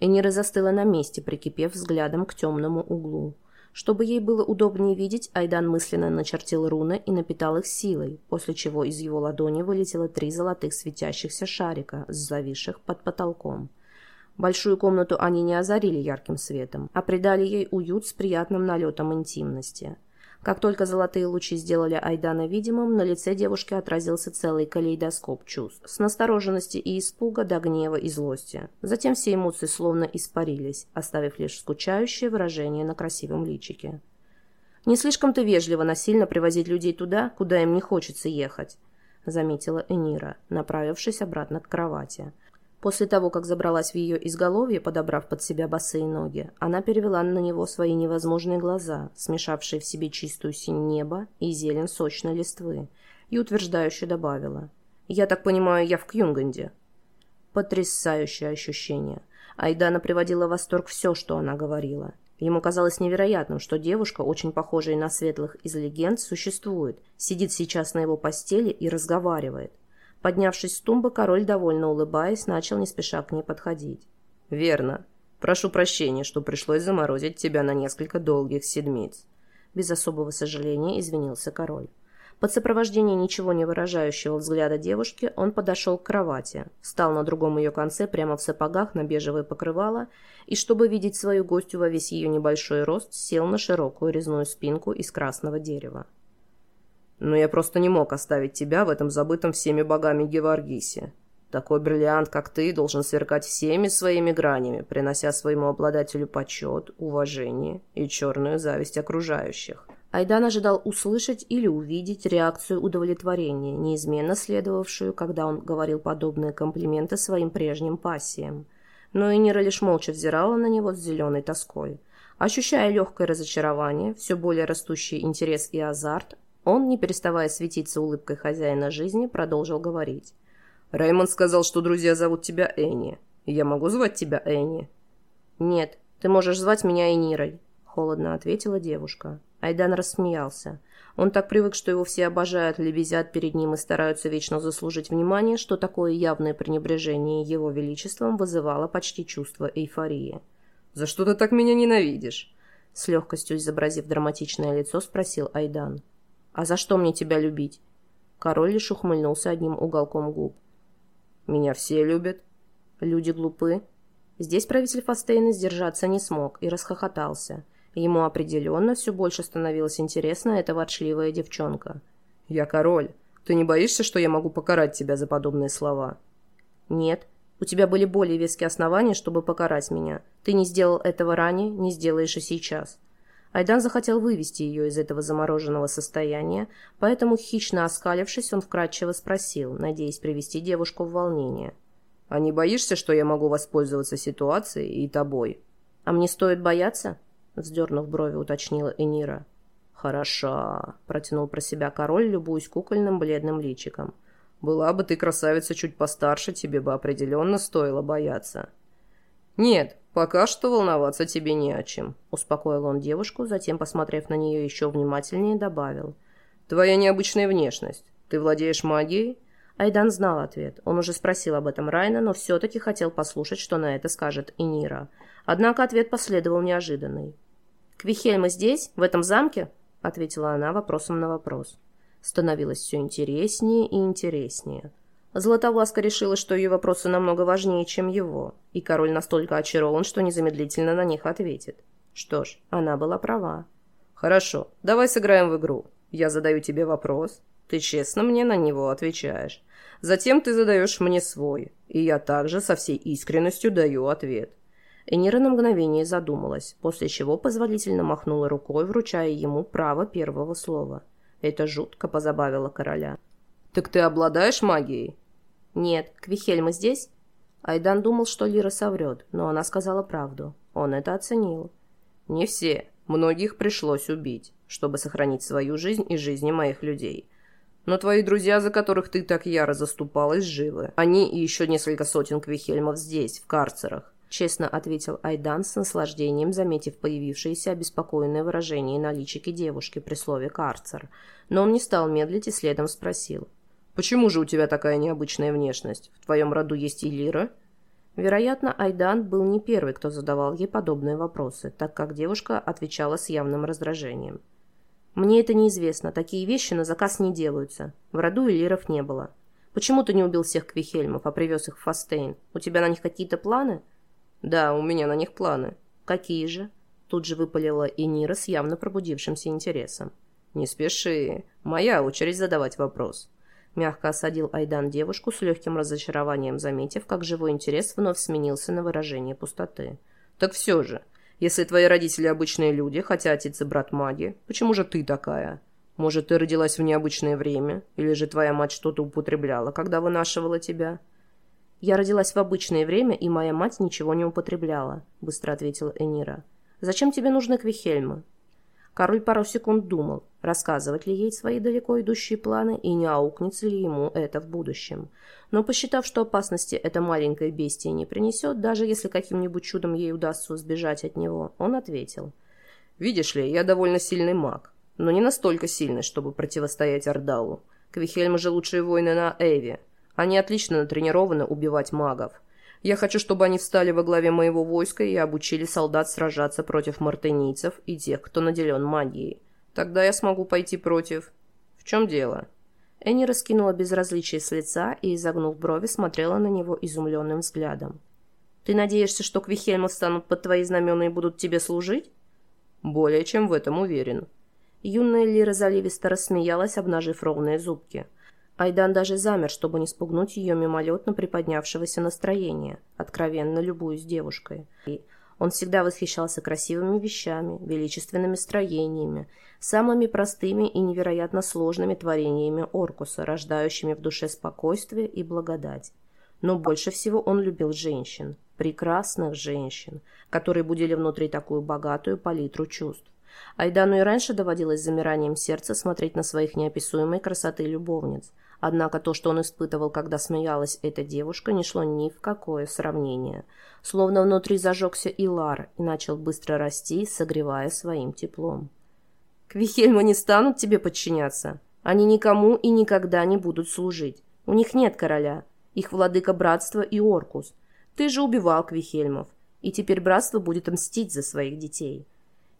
Speaker 1: Энира застыла на месте, прикипев взглядом к темному углу. Чтобы ей было удобнее видеть, Айдан мысленно начертил руны и напитал их силой, после чего из его ладони вылетело три золотых светящихся шарика, зависших под потолком. Большую комнату они не озарили ярким светом, а придали ей уют с приятным налетом интимности – как только золотые лучи сделали Айдана видимым, на лице девушки отразился целый калейдоскоп чувств. С настороженности и испуга до гнева и злости. Затем все эмоции словно испарились, оставив лишь скучающее выражение на красивом личике. «Не слишком-то вежливо насильно привозить людей туда, куда им не хочется ехать», заметила Энира, направившись обратно к кровати. После того, как забралась в ее изголовье, подобрав под себя босые ноги, она перевела на него свои невозможные глаза, смешавшие в себе чистую синь неба и зелень сочной листвы, и утверждающе добавила. «Я так понимаю, я в Кьюнганде». Потрясающее ощущение. Айдана приводила в восторг все, что она говорила. Ему казалось невероятным, что девушка, очень похожая на светлых из легенд, существует, сидит сейчас на его постели и разговаривает. Поднявшись с тумбы, король, довольно улыбаясь, начал не спеша к ней подходить.
Speaker 3: «Верно. Прошу прощения, что пришлось заморозить тебя на несколько долгих седмиц».
Speaker 1: Без особого сожаления извинился король. Под сопровождение ничего не выражающего взгляда девушки он подошел к кровати, встал на другом ее конце прямо в сапогах на бежевое покрывало и, чтобы видеть свою гостью во весь ее небольшой рост, сел на широкую резную спинку из красного дерева.
Speaker 3: Но я просто не мог оставить тебя в этом забытом всеми богами Геваргисе. Такой бриллиант, как ты, должен сверкать всеми своими гранями, принося своему обладателю почет, уважение и черную зависть окружающих.
Speaker 1: Айдан ожидал услышать или увидеть реакцию удовлетворения, неизменно следовавшую, когда он говорил подобные комплименты своим прежним пассиям. Но Энира лишь молча взирала на него с зеленой тоской. Ощущая легкое разочарование, все более растущий интерес и азарт, он, не переставая светиться улыбкой хозяина жизни, продолжил говорить.
Speaker 3: «Реймонд сказал, что друзья зовут тебя Энни. Я могу звать тебя Энни?»
Speaker 1: «Нет, ты можешь звать меня Энирой», — холодно ответила девушка. Айдан рассмеялся. Он так привык, что его все обожают, лебезят перед ним и стараются вечно заслужить внимание, что такое явное пренебрежение его величеством вызывало почти чувство эйфории.
Speaker 3: «За что ты так меня ненавидишь?»
Speaker 1: С легкостью изобразив драматичное лицо, спросил Айдан. «А за что мне тебя любить?» Король лишь ухмыльнулся одним уголком губ.
Speaker 3: «Меня все любят».
Speaker 1: «Люди глупы». Здесь правитель Фастейна сдержаться не смог и расхохотался. Ему определенно все больше становилось интересно эта ворчливая девчонка.
Speaker 3: «Я король. Ты не боишься, что я могу покарать тебя за подобные слова?»
Speaker 1: «Нет. У тебя были более веские основания, чтобы покарать меня. Ты не сделал этого ранее, не сделаешь и сейчас. Айдан захотел вывести ее из этого замороженного состояния, поэтому, хищно оскалившись, он вкратчиво спросил, надеясь привести девушку в волнение.
Speaker 3: «А не боишься, что я могу воспользоваться ситуацией и тобой?»
Speaker 1: «А мне стоит бояться?» — вздернув брови, уточнила Энира.
Speaker 3: «Хороша», — протянул про себя король, любуясь кукольным бледным личиком. «Была бы ты красавица чуть постарше, тебе бы определенно стоило бояться». «Нет, пока что волноваться тебе не о чем», — успокоил он девушку, затем, посмотрев на нее еще внимательнее, добавил. «Твоя необычная внешность. Ты владеешь магией?»
Speaker 1: Айдан знал ответ. Он уже спросил об этом Райна, но все-таки хотел послушать, что на это скажет Инира. Однако ответ последовал неожиданный. «Квихельма здесь, в этом замке?» — ответила она вопросом на вопрос. Становилось все интереснее и интереснее. Златовласка решила, что ее вопросы намного важнее, чем его, и король настолько очарован, что незамедлительно на них ответит. Что ж, она была права.
Speaker 3: «Хорошо, давай сыграем в игру. Я задаю тебе вопрос, ты честно мне на него отвечаешь. Затем ты задаешь мне свой, и я также со всей искренностью даю ответ».
Speaker 1: Энира на мгновение задумалась, после чего позволительно махнула рукой, вручая ему право первого слова. Это жутко позабавило короля.
Speaker 3: «Так ты обладаешь магией?»
Speaker 1: «Нет. Квихельма здесь?» Айдан думал, что Лира соврет, но она сказала правду. Он это оценил.
Speaker 3: «Не все. Многих пришлось убить, чтобы сохранить свою жизнь и жизни моих людей. Но твои друзья, за которых ты так яро заступалась, живы. Они и еще несколько сотен квихельмов здесь, в карцерах.
Speaker 1: Честно ответил Айдан с наслаждением, заметив появившееся обеспокоенное выражение на личике девушки при слове «карцер». Но он не стал медлить и следом спросил.
Speaker 3: «Почему же у тебя такая необычная внешность? В твоем роду есть и Лира?»
Speaker 1: Вероятно, Айдан был не первый, кто задавал ей подобные вопросы, так как девушка отвечала с явным раздражением. «Мне это неизвестно. Такие вещи на заказ не делаются. В роду Элиров не было. Почему ты не убил всех Квихельмов, а привез их в Фастейн? У тебя на них какие-то планы?»
Speaker 3: «Да, у меня на них планы».
Speaker 1: «Какие же?» Тут же выпалила Энира с явно пробудившимся интересом.
Speaker 3: «Не спеши. Моя очередь задавать вопрос».
Speaker 1: Мягко осадил Айдан девушку с легким разочарованием, заметив, как живой интерес вновь сменился на выражение пустоты.
Speaker 3: «Так все же, если твои родители обычные люди, хотя отец и брат маги, почему же ты такая? Может, ты родилась в необычное время? Или же твоя мать что-то употребляла, когда вынашивала тебя?»
Speaker 1: «Я родилась в обычное время, и моя мать ничего не употребляла», — быстро ответила Энира. «Зачем тебе нужны квихельмы?» Король пару секунд думал, рассказывать ли ей свои далеко идущие планы и не аукнется ли ему это в будущем. Но посчитав, что опасности эта маленькая бестия не принесет, даже если каким-нибудь чудом ей удастся сбежать от него, он ответил.
Speaker 3: «Видишь ли, я довольно сильный маг, но не настолько сильный, чтобы противостоять Ордалу. Квихельмы же лучшие воины на Эве. Они отлично натренированы убивать магов. Я хочу, чтобы они встали во главе моего войска и обучили солдат сражаться против мартынийцев и тех, кто наделен магией. Тогда я смогу пойти против... В чем дело?»
Speaker 1: Энни раскинула безразличие с лица и, изогнув брови, смотрела на него изумленным взглядом. «Ты надеешься, что Квихельмы встанут под твои знамена и будут тебе служить?»
Speaker 3: «Более чем в этом уверен».
Speaker 1: Юная Лира заливисто рассмеялась, обнажив ровные зубки. Айдан даже замер, чтобы не спугнуть ее мимолетно приподнявшегося настроения, откровенно любуясь девушкой. Он всегда восхищался красивыми вещами, величественными строениями, самыми простыми и невероятно сложными творениями Оркуса, рождающими в душе спокойствие и благодать. Но больше всего он любил женщин, прекрасных женщин, которые будили внутри такую богатую палитру чувств. Айдану и раньше доводилось замиранием сердца смотреть на своих неописуемой красоты любовниц, Однако то, что он испытывал, когда смеялась эта девушка, не шло ни в какое сравнение. Словно внутри зажегся Илар и начал быстро расти, согревая своим теплом. «Квихельмы не станут тебе подчиняться. Они никому и никогда не будут служить. У них нет короля. Их владыка братства и Оркус. Ты же убивал Квихельмов, и теперь братство будет мстить за своих детей.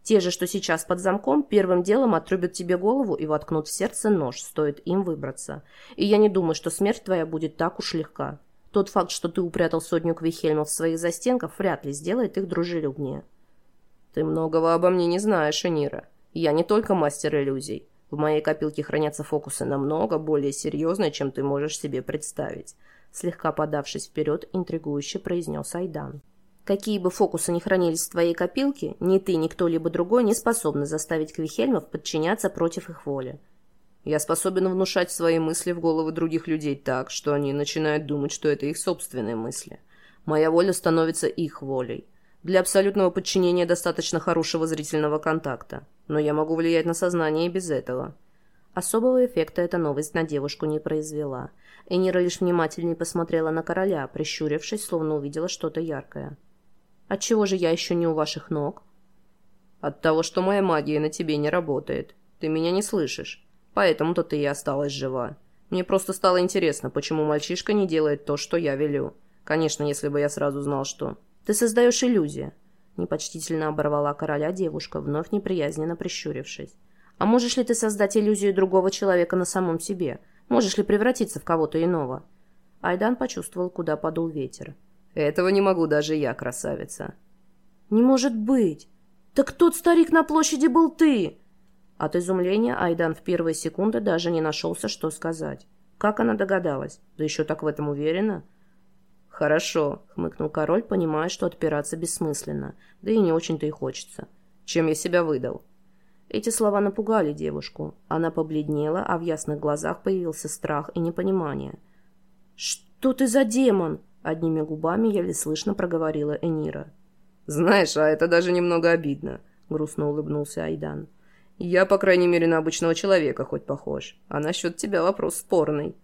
Speaker 1: Те же, что сейчас под замком, первым делом отрубят тебе голову и воткнут в сердце нож, стоит им выбраться. И я не думаю, что смерть твоя будет так уж легка. Тот факт, что ты упрятал сотню Квихельмов в своих застенках, вряд ли сделает их дружелюбнее.
Speaker 3: Ты многого обо мне не знаешь, Энира. Я не только мастер иллюзий. В моей копилке хранятся фокусы намного более серьезные, чем ты можешь себе представить. Слегка подавшись вперед, интригующе произнес Айдан. Какие бы фокусы ни хранились в твоей копилке, ни ты, ни кто-либо другой не способны заставить Квихельмов подчиняться против их воли. Я способен внушать свои мысли в головы других людей так, что они начинают думать, что это их собственные мысли. Моя воля становится их волей. Для абсолютного подчинения достаточно хорошего зрительного контакта, но я могу влиять на сознание и без этого.
Speaker 1: Особого эффекта эта новость на девушку не произвела. Энира лишь внимательнее посмотрела на короля, прищурившись, словно увидела что-то яркое. Отчего же я еще не у ваших ног?
Speaker 3: От того, что моя магия на тебе не работает. Ты меня не слышишь. Поэтому-то ты и осталась жива. Мне просто стало интересно, почему мальчишка не делает то, что я велю. Конечно, если бы я сразу знал, что...
Speaker 1: Ты создаешь иллюзию. Непочтительно оборвала короля девушка, вновь неприязненно прищурившись. А можешь ли ты создать иллюзию другого человека на самом себе? Можешь ли превратиться в кого-то иного? Айдан почувствовал, куда подул ветер.
Speaker 3: Этого не могу даже я, красавица.
Speaker 1: Не может быть! Так тот старик на площади был ты! От изумления Айдан в первые секунды даже не нашелся, что сказать. Как она догадалась? Да еще так в этом уверена.
Speaker 3: «Хорошо», — хмыкнул король, понимая, что отпираться бессмысленно, да и не очень-то и хочется. «Чем я себя выдал?»
Speaker 1: Эти слова напугали девушку. Она побледнела, а в ясных глазах появился страх и непонимание. «Что ты за демон?» — одними губами еле слышно проговорила Энира.
Speaker 3: «Знаешь, а это даже немного обидно», — грустно улыбнулся Айдан. «Я, по крайней мере, на обычного человека хоть похож. А насчет тебя вопрос спорный».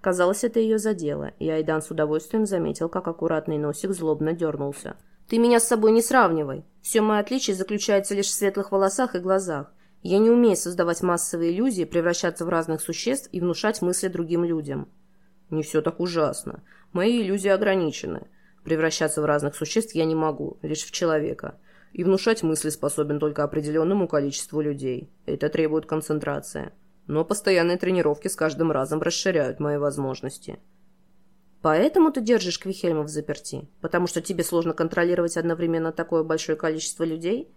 Speaker 1: Казалось, это ее задело, и Айдан с удовольствием заметил, как аккуратный носик злобно дернулся. «Ты меня с собой не сравнивай. Все мое отличие заключается лишь в светлых волосах и глазах. Я не умею создавать массовые иллюзии, превращаться в разных существ и внушать мысли другим людям».
Speaker 3: «Не все так ужасно. Мои иллюзии ограничены. Превращаться в разных существ я не могу, лишь в человека. И внушать мысли способен только определенному количеству людей. Это требует концентрации но постоянные тренировки с каждым разом расширяют мои возможности.
Speaker 1: Поэтому ты держишь Квихельма в заперти? Потому что тебе сложно контролировать одновременно такое большое количество людей?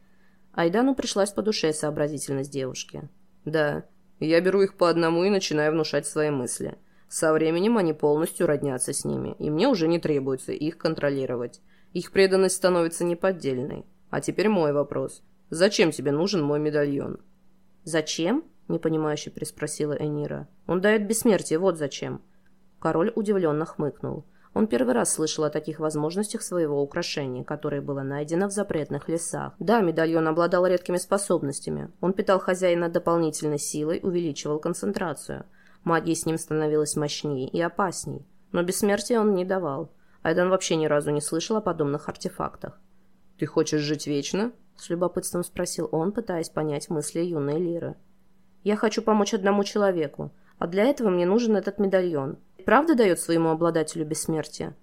Speaker 1: Айдану пришлась по душе сообразительность девушки.
Speaker 3: Да, я беру их по одному и начинаю внушать свои мысли. Со временем они полностью роднятся с ними, и мне уже не требуется их контролировать. Их преданность становится неподдельной. А теперь мой вопрос. Зачем тебе нужен мой медальон?
Speaker 1: Зачем? — непонимающе приспросила Энира. «Он дает бессмертие, вот зачем». Король удивленно хмыкнул. Он первый раз слышал о таких возможностях своего украшения, которое было найдено в запретных лесах. Да, медальон обладал редкими способностями. Он питал хозяина дополнительной силой, увеличивал концентрацию. Магия с ним становилась мощнее и опасней. Но бессмертия он не давал. Айдан вообще ни разу не слышал о подобных артефактах.
Speaker 3: «Ты хочешь жить вечно?»
Speaker 1: — с любопытством спросил он, пытаясь понять мысли юной Лиры. Я хочу помочь одному человеку, а для этого мне нужен этот медальон. Правда дает своему обладателю бессмертие?»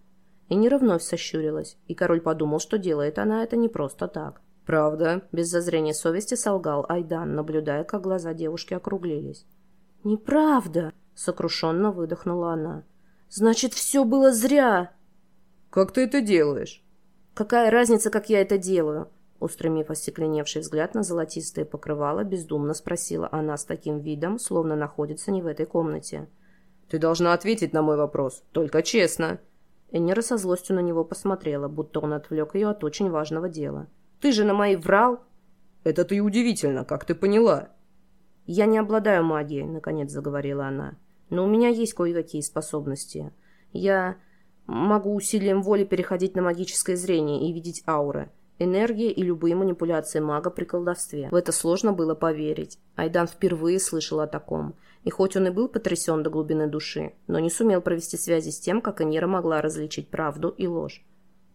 Speaker 1: Энира вновь сощурилась, и король подумал, что делает она это не просто так.
Speaker 3: «Правда?»
Speaker 1: – без зазрения совести солгал Айдан, наблюдая, как глаза девушки округлились. «Неправда!» – сокрушенно выдохнула она. «Значит, все было зря!»
Speaker 3: «Как ты это делаешь?»
Speaker 1: «Какая разница, как я это делаю? Устремив остекленевший взгляд на золотистое покрывало, бездумно спросила она с таким видом, словно находится не в этой комнате.
Speaker 3: «Ты должна ответить на мой вопрос, только честно».
Speaker 1: Энера со злостью на него посмотрела, будто он отвлек ее от очень важного дела. «Ты же на мои врал!»
Speaker 3: «Это ты удивительно, как ты поняла?»
Speaker 1: «Я не обладаю магией», — наконец заговорила она. «Но у меня есть кое-какие способности. Я могу усилием воли переходить на магическое зрение и видеть ауры. Энергия и любые манипуляции мага при колдовстве. В это сложно было поверить. Айдан впервые слышал о таком. И хоть он и был потрясен до глубины души, но не сумел провести связи с тем, как Энира могла различить правду и ложь.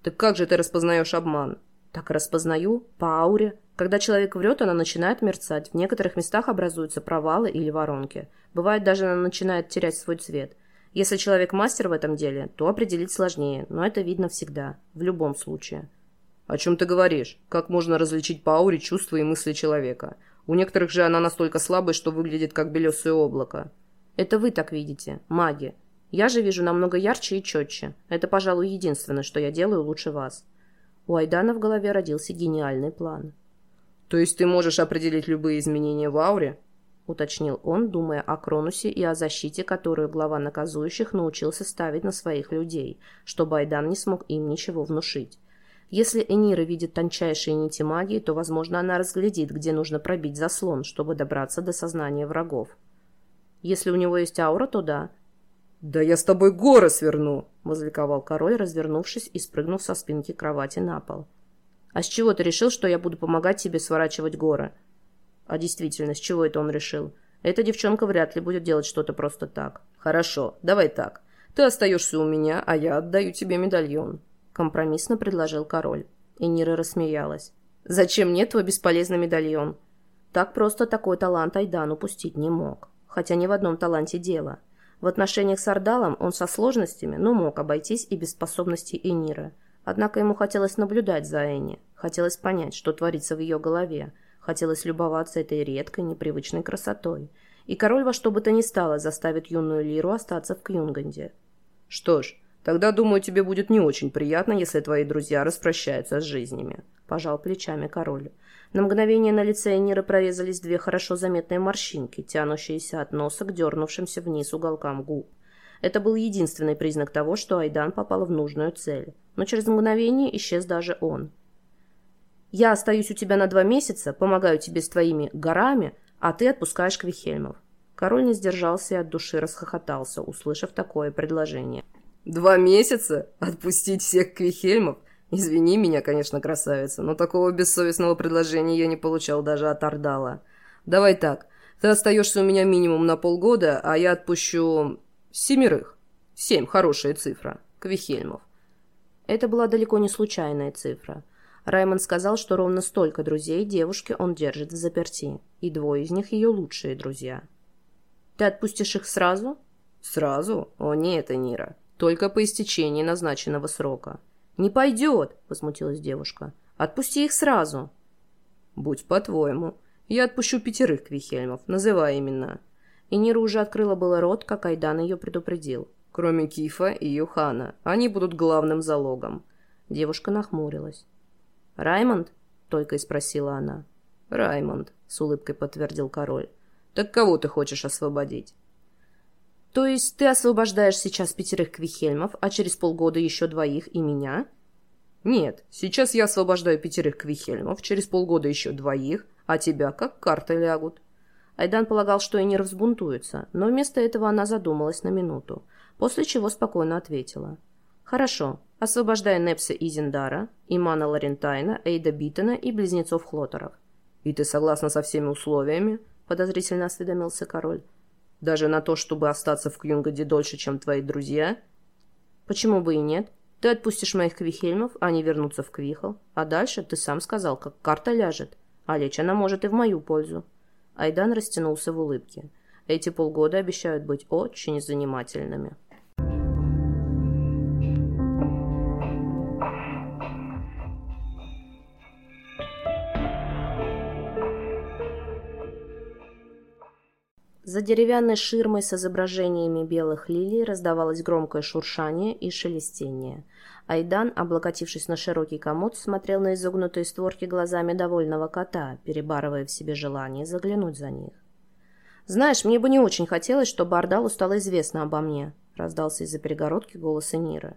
Speaker 3: «Так как же ты распознаешь обман?»
Speaker 1: «Так распознаю. По ауре. Когда человек врет, она начинает мерцать. В некоторых местах образуются провалы или воронки. Бывает, даже она начинает терять свой цвет. Если человек мастер в этом деле, то определить сложнее, но это видно всегда, в любом случае.
Speaker 3: «О чем ты говоришь? Как можно различить по ауре чувства и мысли человека? У некоторых же она настолько слабая, что выглядит как белесое облако».
Speaker 1: «Это вы так видите, маги. Я же вижу намного ярче и четче. Это, пожалуй, единственное, что я делаю лучше вас». У Айдана в голове родился гениальный план.
Speaker 3: «То есть ты можешь определить любые изменения в ауре?»
Speaker 1: — уточнил он, думая о Кронусе и о защите, которую глава наказующих научился ставить на своих людей, чтобы Айдан не смог им ничего внушить. Если Энира видит тончайшие нити магии, то, возможно, она разглядит, где нужно пробить заслон, чтобы добраться до сознания врагов. Если у него есть аура, то да.
Speaker 3: «Да я с тобой горы сверну!»
Speaker 1: — возликовал король, развернувшись и спрыгнув со спинки кровати на пол. «А с чего ты решил, что я буду помогать тебе сворачивать горы?» «А действительно, с чего это он решил? Эта девчонка вряд ли будет делать что-то просто так».
Speaker 3: «Хорошо, давай так. Ты остаешься у меня, а я отдаю тебе медальон
Speaker 1: компромиссно предложил король. И Нира рассмеялась. «Зачем мне твой бесполезный медальон?» Так просто такой талант Айдан упустить не мог. Хотя ни в одном таланте дело. В отношениях с Ардалом он со сложностями, но мог обойтись и без способностей Эниры. Однако ему хотелось наблюдать за Энни, хотелось понять, что творится в ее голове, хотелось любоваться этой редкой, непривычной красотой. И король во что бы то ни стало заставит юную Лиру остаться в Кьюнганде.
Speaker 3: «Что ж, Тогда, думаю, тебе будет не очень приятно, если твои друзья распрощаются с жизнями», – пожал плечами король.
Speaker 1: На мгновение на лице Эниры прорезались две хорошо заметные морщинки, тянущиеся от носа к дернувшимся вниз уголкам губ. Это был единственный признак того, что Айдан попал в нужную цель. Но через мгновение исчез даже он. Я остаюсь у тебя на два месяца, помогаю тебе с твоими горами, а ты отпускаешь Квихельмов». Король не сдержался и от души расхохотался, услышав такое предложение.
Speaker 3: «Два месяца? Отпустить всех Квихельмов? Извини меня, конечно, красавица, но такого бессовестного предложения я не получал даже от Ордала. Давай так, ты остаешься у меня минимум на полгода, а я отпущу семерых. Семь – хорошая цифра. Квихельмов.
Speaker 1: Это была далеко не случайная цифра. Раймонд сказал, что ровно столько друзей девушки он держит в заперти, и двое из них ее лучшие друзья. «Ты отпустишь их сразу?»
Speaker 3: «Сразу? О, нет, Энира. Только по истечении назначенного срока».
Speaker 1: «Не пойдет!» – возмутилась девушка. «Отпусти их сразу!»
Speaker 3: «Будь по-твоему. Я отпущу пятерых Квихельмов, называй имена».
Speaker 1: И уже открыла было рот, как Айдан ее предупредил.
Speaker 3: «Кроме Кифа и Юхана. Они будут главным залогом».
Speaker 1: Девушка нахмурилась. «Раймонд?» — только и спросила она.
Speaker 3: «Раймонд», — с улыбкой подтвердил король. «Так кого ты хочешь освободить?»
Speaker 1: «То есть ты освобождаешь сейчас пятерых Квихельмов, а через полгода еще двоих и меня?»
Speaker 3: «Нет, сейчас я освобождаю пятерых Квихельмов, через полгода еще двоих, а тебя как карты лягут».
Speaker 1: Айдан полагал, что Энир взбунтуется, но вместо этого она задумалась на минуту, после чего спокойно ответила. «Хорошо, освобождая Непса Изендара, Имана Ларентайна, Эйда Биттена и близнецов Хлотеров».
Speaker 3: «И ты согласна со всеми условиями?» – подозрительно осведомился король. «Даже на то, чтобы остаться в Кьюнгаде дольше, чем твои друзья?»
Speaker 1: «Почему бы и нет? Ты отпустишь моих Квихельмов, они вернутся в Квихол, а дальше ты сам сказал, как карта ляжет, а лечь она может и в мою пользу». Айдан растянулся в улыбке. Эти полгода обещают быть очень занимательными. За деревянной ширмой с изображениями белых лилий раздавалось громкое шуршание и шелестение. Айдан, облокотившись на широкий комод, смотрел на изогнутые створки глазами довольного кота, перебарывая в себе желание заглянуть за них. «Знаешь, мне бы не очень хотелось, чтобы Ардалу стало известно обо мне», — раздался из-за перегородки голос Энира.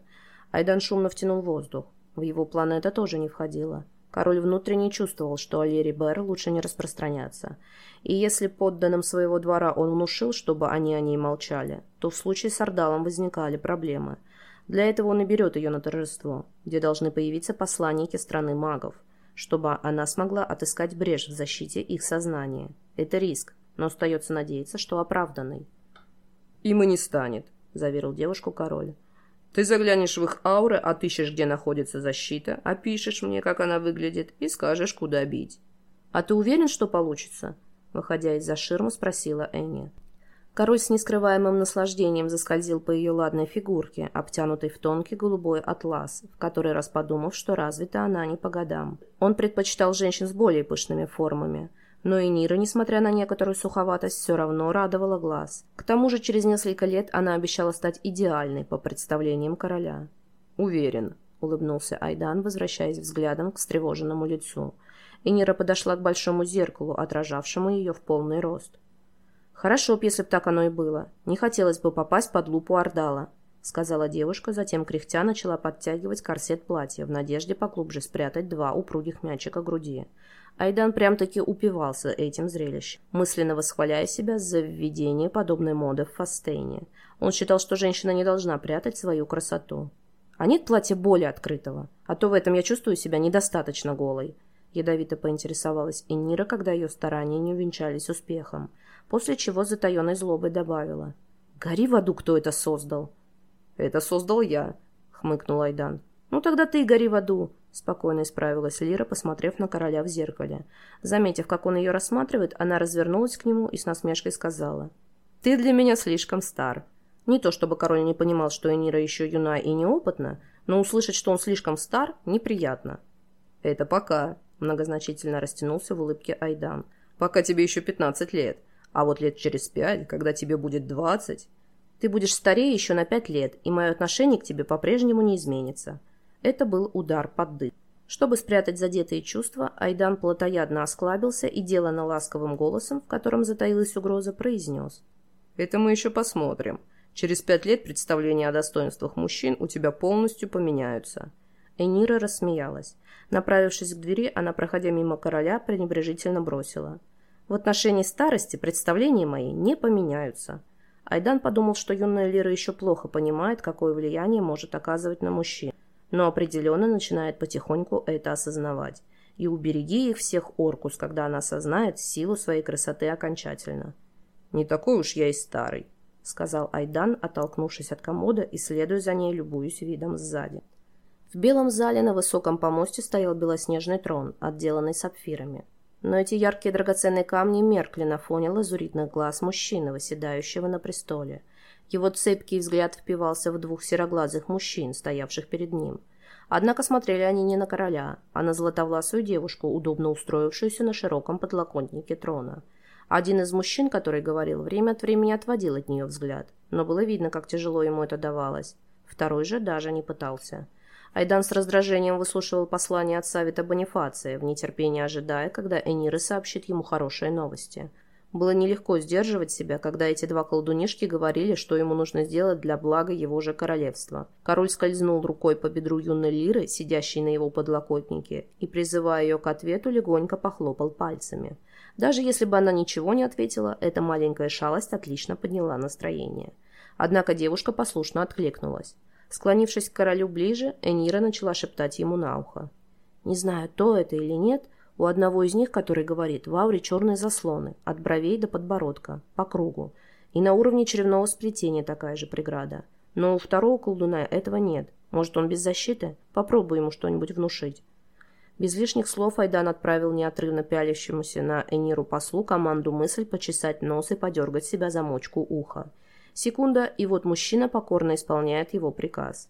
Speaker 1: Айдан шумно втянул воздух. В его планы это тоже не входило. Король внутренне чувствовал, что о Лере Бэр лучше не распространяться. И если подданным своего двора он внушил, чтобы они о ней молчали, то в случае с Ордалом возникали проблемы. Для этого он и берет ее на торжество, где должны появиться посланники страны магов, чтобы она смогла отыскать брешь в защите их сознания. Это риск, но остается надеяться, что оправданный.
Speaker 3: «Им и не станет», — заверил девушку король. Ты заглянешь в их ауры, отыщешь, где находится защита, опишешь мне, как она выглядит, и скажешь, куда бить.
Speaker 1: «А ты уверен, что получится?» Выходя из-за ширмы, спросила Энни. Король с нескрываемым наслаждением заскользил по ее ладной фигурке, обтянутой в тонкий голубой атлас, в который раз подумав, что развита она не по годам. Он предпочитал женщин с более пышными формами, но и Нира, несмотря на некоторую суховатость, все равно радовала глаз. К тому же через несколько лет она обещала стать идеальной по представлениям короля.
Speaker 3: «Уверен», — улыбнулся Айдан, возвращаясь взглядом к встревоженному лицу. И Нира подошла к большому зеркалу, отражавшему ее в полный рост.
Speaker 1: «Хорошо б, если б так оно и было. Не хотелось бы попасть под лупу Ордала», — сказала девушка, затем кряхтя начала подтягивать корсет платья в надежде поглубже спрятать два упругих мячика груди. Айдан прям-таки упивался этим зрелищем, мысленно восхваляя себя за введение подобной моды в Фастейне. Он считал, что женщина не должна прятать свою красоту. А нет платья более открытого, а то в этом я чувствую себя недостаточно голой. Ядовито поинтересовалась Энира, когда ее старания не увенчались успехом, после чего затаенной злобой добавила. «Гори в аду, кто это создал!»
Speaker 3: «Это создал я», — хмыкнул Айдан.
Speaker 1: «Ну тогда ты гори в аду», — спокойно исправилась Лира, посмотрев на короля в зеркале. Заметив, как он ее рассматривает, она развернулась к нему и с насмешкой сказала. «Ты для меня слишком стар». Не то чтобы король не понимал, что Энира еще юна и неопытна, но услышать, что он слишком стар, неприятно.
Speaker 3: «Это пока», — многозначительно растянулся в улыбке Айдан. «Пока тебе еще пятнадцать лет. А вот лет через пять, когда тебе будет двадцать...»
Speaker 1: «Ты будешь старее еще на пять лет, и мое отношение к тебе по-прежнему не изменится», это был удар под дых. Чтобы спрятать задетые чувства, Айдан плотоядно осклабился и, делано ласковым голосом, в котором затаилась угроза, произнес.
Speaker 3: «Это мы еще посмотрим. Через пять лет представления о достоинствах мужчин у тебя полностью поменяются».
Speaker 1: Энира рассмеялась. Направившись к двери, она, проходя мимо короля, пренебрежительно бросила. «В отношении старости представления мои не поменяются». Айдан подумал, что юная Лира еще плохо понимает, какое влияние может оказывать на мужчин, но определенно начинает потихоньку это осознавать. И убереги их всех, Оркус, когда она осознает силу своей красоты окончательно. «Не такой уж я и старый», — сказал Айдан, оттолкнувшись от комода и следуя за ней, любуясь видом сзади. В белом зале на высоком помосте стоял белоснежный трон, отделанный сапфирами. Но эти яркие драгоценные камни меркли на фоне лазуритных глаз мужчины, восседающего на престоле. Его цепкий взгляд впивался в двух сероглазых мужчин, стоявших перед ним. Однако смотрели они не на короля, а на златовласую девушку, удобно устроившуюся на широком подлокотнике трона. Один из мужчин, который говорил, время от времени отводил от нее взгляд, но было видно, как тяжело ему это давалось. Второй же даже не пытался. Айдан с раздражением выслушивал послание от Савита Бонифация, в нетерпении ожидая, когда Эниры сообщит ему хорошие новости. Было нелегко сдерживать себя, когда эти два колдунишки говорили, что ему нужно сделать для блага его же королевства. Король скользнул рукой по бедру юной лиры, сидящей на его подлокотнике, и, призывая ее к ответу, легонько похлопал пальцами. Даже если бы она ничего не ответила, эта маленькая шалость отлично подняла настроение. Однако девушка послушно откликнулась. Склонившись к королю ближе, Энира начала шептать ему на ухо. «Не знаю, то это или нет, у одного из них, который говорит, в ауре черные заслоны, от бровей до подбородка, по кругу, и на уровне черевного сплетения такая же преграда. Но у второго колдуна этого нет. Может, он без защиты? Попробуй ему что-нибудь внушить». Без лишних слов Айдан отправил неотрывно пялящемуся на Эниру послу команду мысль почесать нос и подергать себя за мочку уха. Секунда, и вот мужчина покорно исполняет его приказ.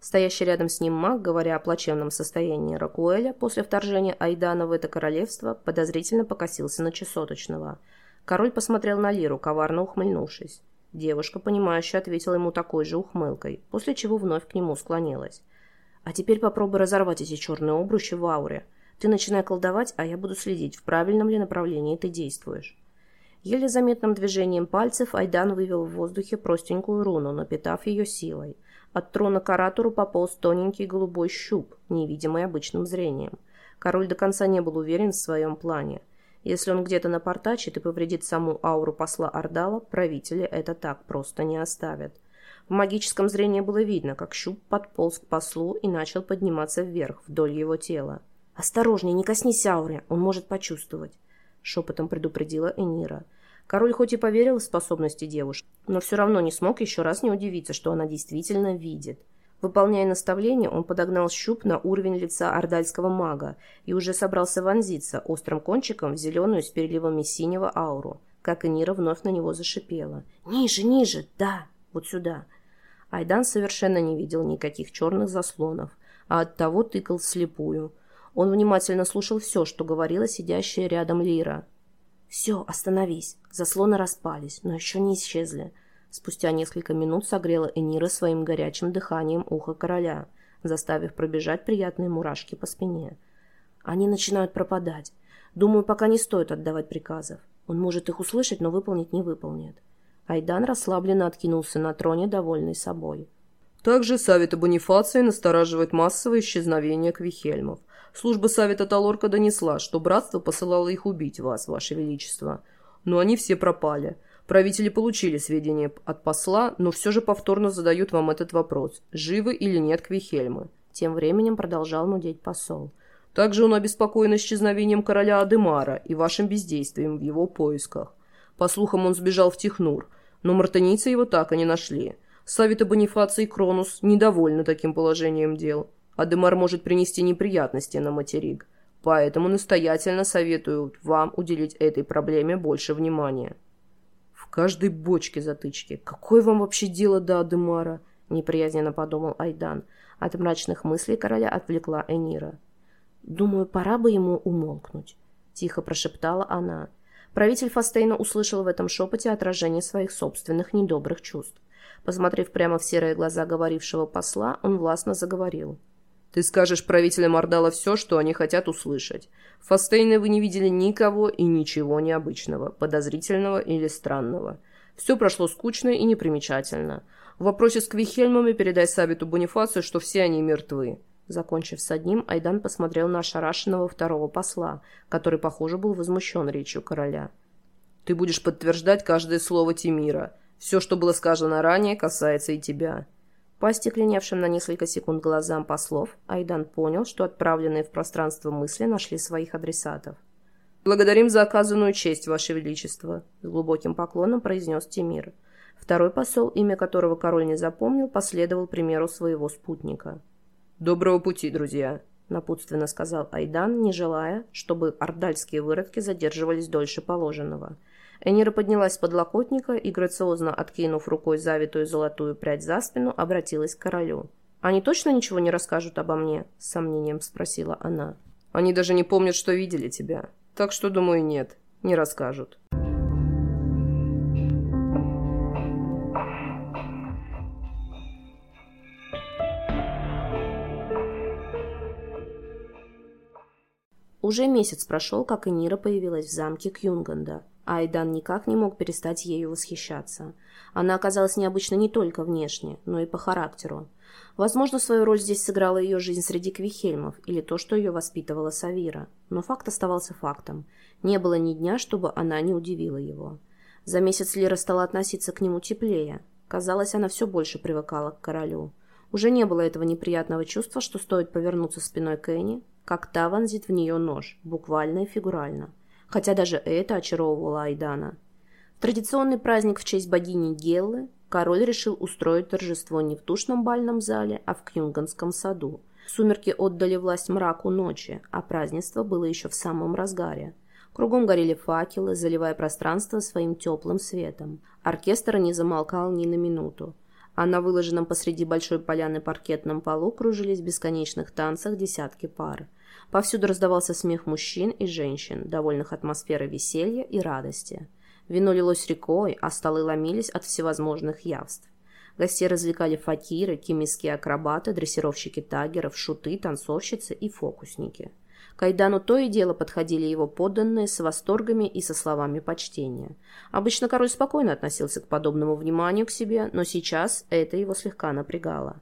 Speaker 1: Стоящий рядом с ним маг, говоря о плачевном состоянии Ракуэля после вторжения Айдана в это королевство, подозрительно покосился на часоточного. Король посмотрел на Лиру, коварно ухмыльнувшись. Девушка, понимающе ответила ему такой же ухмылкой, после чего вновь к нему склонилась. «А теперь попробуй разорвать эти черные обручи в ауре. Ты начинай колдовать, а я буду следить, в правильном ли направлении ты действуешь». Еле заметным движением пальцев Айдан вывел в воздухе простенькую руну, напитав ее силой. От трона к оратору пополз тоненький голубой щуп, невидимый обычным зрением. Король до конца не был уверен в своем плане. Если он где-то напортачит и повредит саму ауру посла Ордала, правители это так просто не оставят. В магическом зрении было видно, как щуп подполз к послу и начал подниматься вверх, вдоль его тела. «Осторожней, не коснись ауры, он может почувствовать». — шепотом предупредила Энира. Король хоть и поверил в способности девушки, но все равно не смог еще раз не удивиться, что она действительно видит. Выполняя наставление, он подогнал щуп на уровень лица ордальского мага и уже собрался вонзиться острым кончиком в зеленую с переливами синего ауру, как Энира вновь на него зашипела. «Ниже, ниже! Да! Вот сюда!» Айдан совершенно не видел никаких черных заслонов, а оттого тыкал вслепую – он внимательно слушал все, что говорила сидящая рядом Лира. «Все, остановись. Заслоны распались, но еще не исчезли». Спустя несколько минут согрела Энира своим горячим дыханием ухо короля, заставив пробежать приятные мурашки по спине. Они начинают пропадать. Думаю, пока не стоит отдавать приказов. Он может их услышать, но выполнить не выполнит. Айдан расслабленно откинулся на троне, довольный собой.
Speaker 3: Также Совета Бонифация настораживает массовое исчезновение квихельмов. Служба Совета Талорка донесла, что братство посылало их убить вас, ваше величество. Но они все пропали. Правители получили сведения от посла, но все же повторно задают вам этот вопрос, живы или нет Квихельмы.
Speaker 1: Тем временем продолжал нудеть посол.
Speaker 3: Также он обеспокоен исчезновением короля Адемара и вашим бездействием в его поисках. По слухам, он сбежал в Технур, но мартынийцы его так и не нашли. Савита Бонифаций и Кронус недовольны таким положением дел. Адемар может принести неприятности на материк. Поэтому настоятельно советую вам уделить этой проблеме больше внимания. В каждой бочке затычки. Какое вам вообще дело до Адемара? Неприязненно подумал Айдан. От мрачных мыслей короля отвлекла Энира. «Думаю, пора бы ему умолкнуть», — тихо прошептала она. Правитель Фастейна услышал в этом шепоте отражение своих собственных недобрых чувств. Посмотрев прямо в серые глаза говорившего посла, он властно заговорил. Ты скажешь правителям Ордала все, что они хотят услышать. В Фастейне вы не видели никого и ничего необычного, подозрительного или странного. Все прошло скучно и непримечательно. В вопросе с Квихельмами передай Сабиту Бонифацию, что все они мертвы.
Speaker 1: Закончив с одним, Айдан посмотрел на ошарашенного второго посла, который, похоже, был возмущен речью короля.
Speaker 3: «Ты будешь подтверждать каждое слово Тимира. Все, что было сказано ранее, касается и тебя».
Speaker 1: По остекленевшим на несколько секунд глазам послов, Айдан понял, что отправленные в пространство мысли нашли своих адресатов.
Speaker 3: «Благодарим за оказанную честь, Ваше Величество», —
Speaker 1: с глубоким поклоном произнес Тимир. Второй посол, имя которого король не запомнил, последовал примеру своего спутника.
Speaker 3: «Доброго пути, друзья!»
Speaker 1: — напутственно сказал Айдан, не желая, чтобы ордальские выродки задерживались дольше положенного. Энира поднялась с подлокотника и, грациозно откинув рукой завитую золотую прядь за спину, обратилась к королю. «Они точно ничего не расскажут обо мне?» — с сомнением спросила она.
Speaker 3: «Они даже не помнят, что видели тебя. Так что, думаю, нет, не расскажут».
Speaker 1: Уже месяц прошел, как Энира появилась в замке Кюнганда, а Айдан никак не мог перестать ею восхищаться. Она оказалась необычна не только внешне, но и по характеру. Возможно, свою роль здесь сыграла ее жизнь среди Квихельмов или то, что ее воспитывала Савира. Но факт оставался фактом. Не было ни дня, чтобы она не удивила его. За месяц Лира стала относиться к нему теплее. Казалось, она все больше привыкала к королю. Уже не было этого неприятного чувства, что стоит повернуться спиной к как та вонзит в нее нож, буквально и фигурально. Хотя даже это очаровывало Айдана. В традиционный праздник в честь богини Геллы король решил устроить торжество не в тушном бальном зале, а в Кюнганском саду. Сумерки отдали власть мраку ночи, а празднество было еще в самом разгаре. Кругом горели факелы, заливая пространство своим теплым светом. Оркестр не замолкал ни на минуту а на выложенном посреди большой поляны паркетном полу кружились в бесконечных танцах десятки пар. Повсюду раздавался смех мужчин и женщин, довольных атмосферой веселья и радости. Вино лилось рекой, а столы ломились от всевозможных явств. Гостей развлекали факиры, кемистские акробаты, дрессировщики тагеров, шуты, танцовщицы и фокусники. Кайдану то и дело подходили его подданные с восторгами и со словами почтения. Обычно король спокойно относился к подобному вниманию к себе, но сейчас это его слегка напрягало.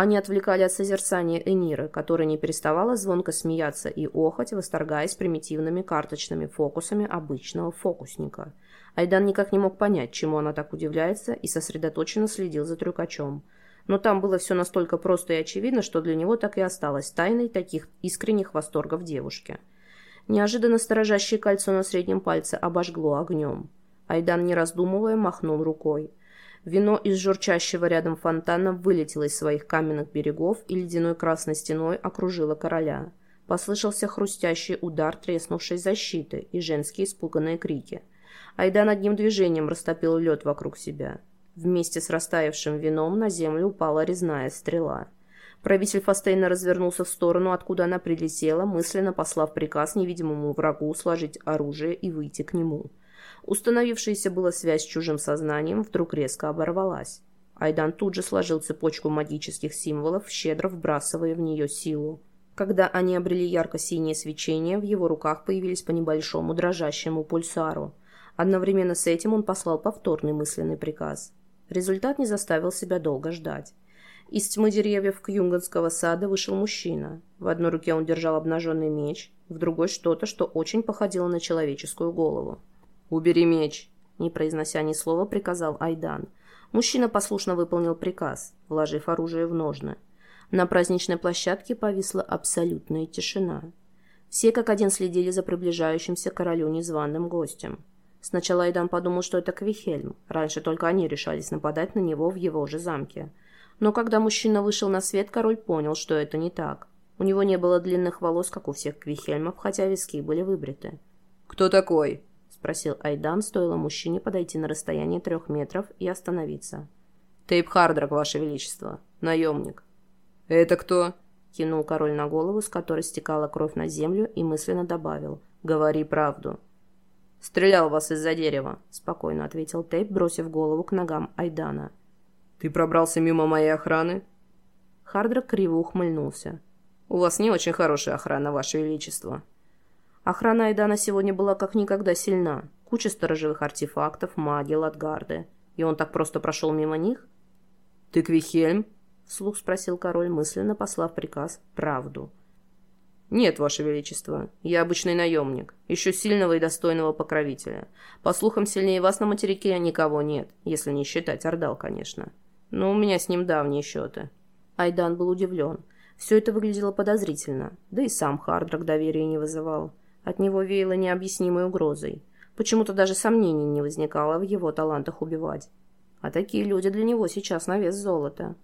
Speaker 1: Они отвлекали от созерцания Эниры, которая не переставала звонко смеяться и охоть, восторгаясь примитивными карточными фокусами обычного фокусника. Айдан никак не мог понять, чему она так удивляется, и сосредоточенно следил за трюкачом – но там было все настолько просто и очевидно, что для него так и осталось тайной таких искренних восторгов девушки. Неожиданно сторожащее кольцо на среднем пальце обожгло огнем. Айдан, не раздумывая, махнул рукой. Вино из журчащего рядом фонтана вылетело из своих каменных берегов и ледяной красной стеной окружило короля. Послышался хрустящий удар треснувшей защиты и женские испуганные крики. Айдан одним движением растопил лед вокруг себя. Вместе с растаявшим вином на землю упала резная стрела. Правитель Фастейна развернулся в сторону, откуда она прилетела, мысленно послав приказ невидимому врагу сложить оружие и выйти к нему. Установившаяся была связь с чужим сознанием вдруг резко оборвалась. Айдан тут же сложил цепочку магических символов, щедро вбрасывая в нее силу. Когда они обрели ярко-синее свечение, в его руках появились по небольшому дрожащему пульсару. Одновременно с этим он послал повторный мысленный приказ. Результат не заставил себя долго ждать. Из тьмы деревьев Кьюнганского сада вышел мужчина. В одной руке он держал обнаженный меч, в другой что-то, что очень походило на человеческую голову.
Speaker 3: «Убери меч!»
Speaker 1: Не произнося ни слова, приказал Айдан. Мужчина послушно выполнил приказ, вложив оружие в ножны. На праздничной площадке повисла абсолютная тишина. Все как один следили за приближающимся королю незваным гостем. Сначала Айдан подумал, что это Квихельм. Раньше только они решались нападать на него в его же замке. Но когда мужчина вышел на свет, король понял, что это не так. У него не было длинных волос, как у всех Квихельмов, хотя виски были выбриты.
Speaker 3: «Кто такой?»
Speaker 1: — спросил Айдан, стоило мужчине подойти на расстояние трех метров и остановиться.
Speaker 3: «Тейп Хардрак, ваше величество. Наемник». «Это кто?»
Speaker 1: — кинул король на голову, с которой стекала кровь на землю, и мысленно добавил. «Говори правду».
Speaker 3: «Стрелял вас из-за дерева», —
Speaker 1: спокойно ответил Тейп, бросив голову к ногам Айдана.
Speaker 3: «Ты пробрался мимо моей охраны?»
Speaker 1: Хардрак криво ухмыльнулся.
Speaker 3: «У вас не очень хорошая охрана, Ваше Величество».
Speaker 1: Охрана Айдана сегодня была как никогда сильна. Куча сторожевых артефактов, маги, ладгарды. И он так просто прошел мимо них?
Speaker 3: «Ты Квихельм?»
Speaker 1: Вслух спросил король, мысленно послав приказ «правду».
Speaker 3: «Нет, Ваше Величество, я обычный наемник, еще сильного и достойного покровителя. По слухам, сильнее вас на материке никого нет, если не считать Ордал, конечно. Но у меня с ним давние счеты».
Speaker 1: Айдан был удивлен. Все это выглядело подозрительно, да и сам Хардрак доверия не вызывал. От него веяло необъяснимой угрозой. Почему-то даже сомнений не возникало в его талантах убивать. А такие люди для него сейчас на вес золота.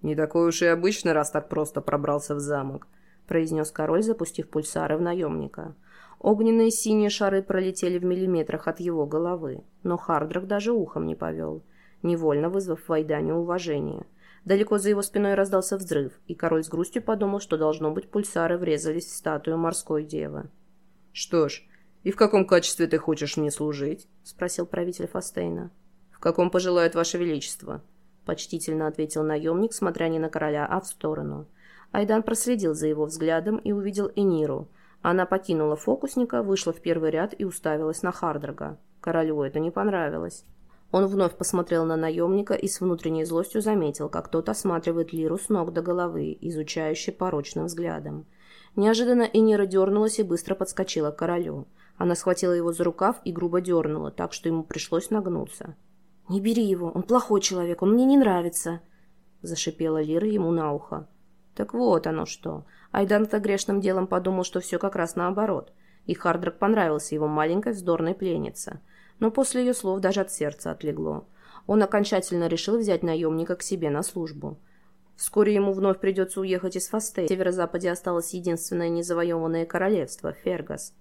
Speaker 3: «Не такой уж и обычный, раз так просто пробрался в замок», — произнес король, запустив пульсары в наемника.
Speaker 1: Огненные синие шары пролетели в миллиметрах от его головы, но Хардрак даже ухом не повел, невольно вызвав в Айдане уважение. Далеко за его спиной раздался взрыв, и король с грустью подумал, что, должно быть, пульсары врезались в статую морской девы.
Speaker 3: «Что ж, и в каком качестве ты хочешь мне служить?»
Speaker 1: — спросил правитель Фастейна.
Speaker 3: «В каком пожелает ваше величество?»
Speaker 1: — почтительно ответил наемник, смотря не на короля, а в сторону. Айдан проследил за его взглядом и увидел Эниру. Она покинула фокусника, вышла в первый ряд и уставилась на Хардрага. Королю это не понравилось. Он вновь посмотрел на наемника и с внутренней злостью заметил, как тот осматривает Лиру с ног до головы, изучающий порочным взглядом. Неожиданно Энира дернулась и быстро подскочила к королю. Она схватила его за рукав и грубо дернула, так что ему пришлось нагнуться. «Не бери его, он плохой человек, он мне не нравится», — зашипела Лира ему на ухо. Так вот оно что. Айдан-то грешным делом подумал, что все как раз наоборот. И Хардрак понравился его маленькой вздорной пленнице — но после ее слов даже от сердца отлегло. Он окончательно решил взять наемника к себе на службу. Вскоре ему вновь придется уехать из Фасте. В северо-западе осталось единственное незавоеванное королевство – Фергас.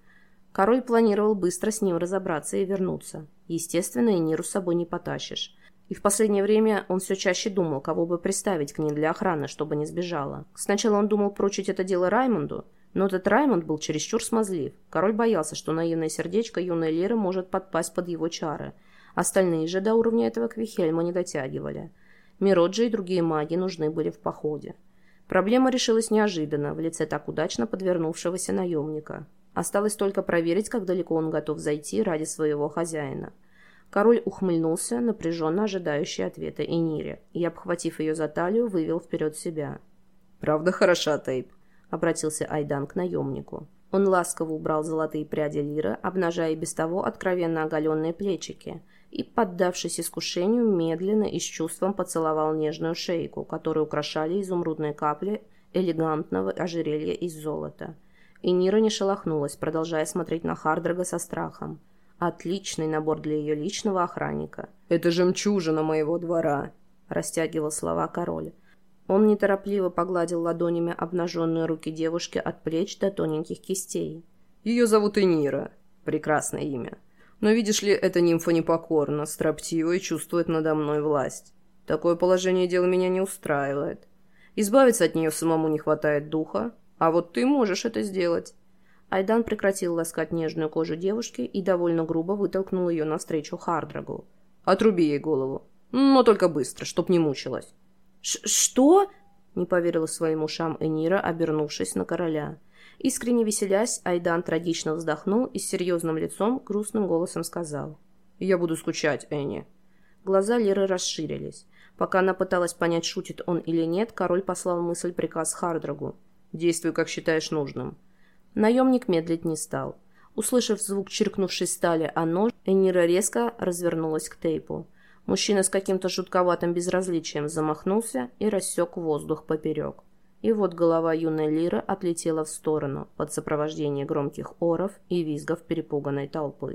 Speaker 1: Король планировал быстро с ним разобраться и вернуться. Естественно, и Ниру с собой не потащишь. И в последнее время он все чаще думал, кого бы приставить к ней для охраны, чтобы не сбежала. Сначала он думал прочить это дело Раймонду – но этот Раймонд был чересчур смазлив. Король боялся, что наивное сердечко юной Леры может подпасть под его чары. Остальные же до уровня этого Квихельма не дотягивали. Мироджи и другие маги нужны были в походе. Проблема решилась неожиданно, в лице так удачно подвернувшегося наемника. Осталось только проверить, как далеко он готов зайти ради своего хозяина. Король ухмыльнулся, напряженно ожидающий ответа Энире, и, обхватив ее за талию, вывел вперед себя.
Speaker 3: «Правда хороша, Тейп?»
Speaker 1: обратился Айдан к наемнику. Он ласково убрал золотые пряди лиры, обнажая без того откровенно оголенные плечики, и, поддавшись искушению, медленно и с чувством поцеловал нежную шейку, которую украшали изумрудные капли элегантного ожерелья из золота. И Нира не шелохнулась, продолжая смотреть на Хардрага со страхом. Отличный набор для ее личного охранника.
Speaker 3: «Это жемчужина моего двора», — растягивал слова король.
Speaker 1: Он неторопливо погладил ладонями обнаженные руки девушки от плеч до тоненьких кистей.
Speaker 3: «Ее зовут Энира. Прекрасное имя. Но видишь ли, эта нимфа непокорна, строптива и чувствует надо мной власть. Такое положение дел меня не устраивает. Избавиться от нее самому не хватает духа, а вот ты можешь это сделать».
Speaker 1: Айдан прекратил ласкать нежную кожу девушки и довольно грубо вытолкнул ее навстречу Хардрагу.
Speaker 3: «Отруби ей голову. Но только быстро, чтоб не мучилась».
Speaker 1: «Что?» — не поверила своим ушам Энира, обернувшись на короля. Искренне веселясь, Айдан трагично вздохнул и с серьезным лицом грустным голосом сказал.
Speaker 3: «Я буду скучать, Энни».
Speaker 1: Глаза Леры расширились. Пока она пыталась понять, шутит он или нет, король послал мысль-приказ Хардрагу.
Speaker 3: «Действуй, как считаешь нужным».
Speaker 1: Наемник медлить не стал. Услышав звук чиркнувшей стали о нож, Энира резко развернулась к Тейпу. Мужчина с каким-то жутковатым безразличием замахнулся и рассек воздух поперек. И вот голова юной Лиры отлетела в сторону под сопровождение громких оров и визгов перепуганной толпы.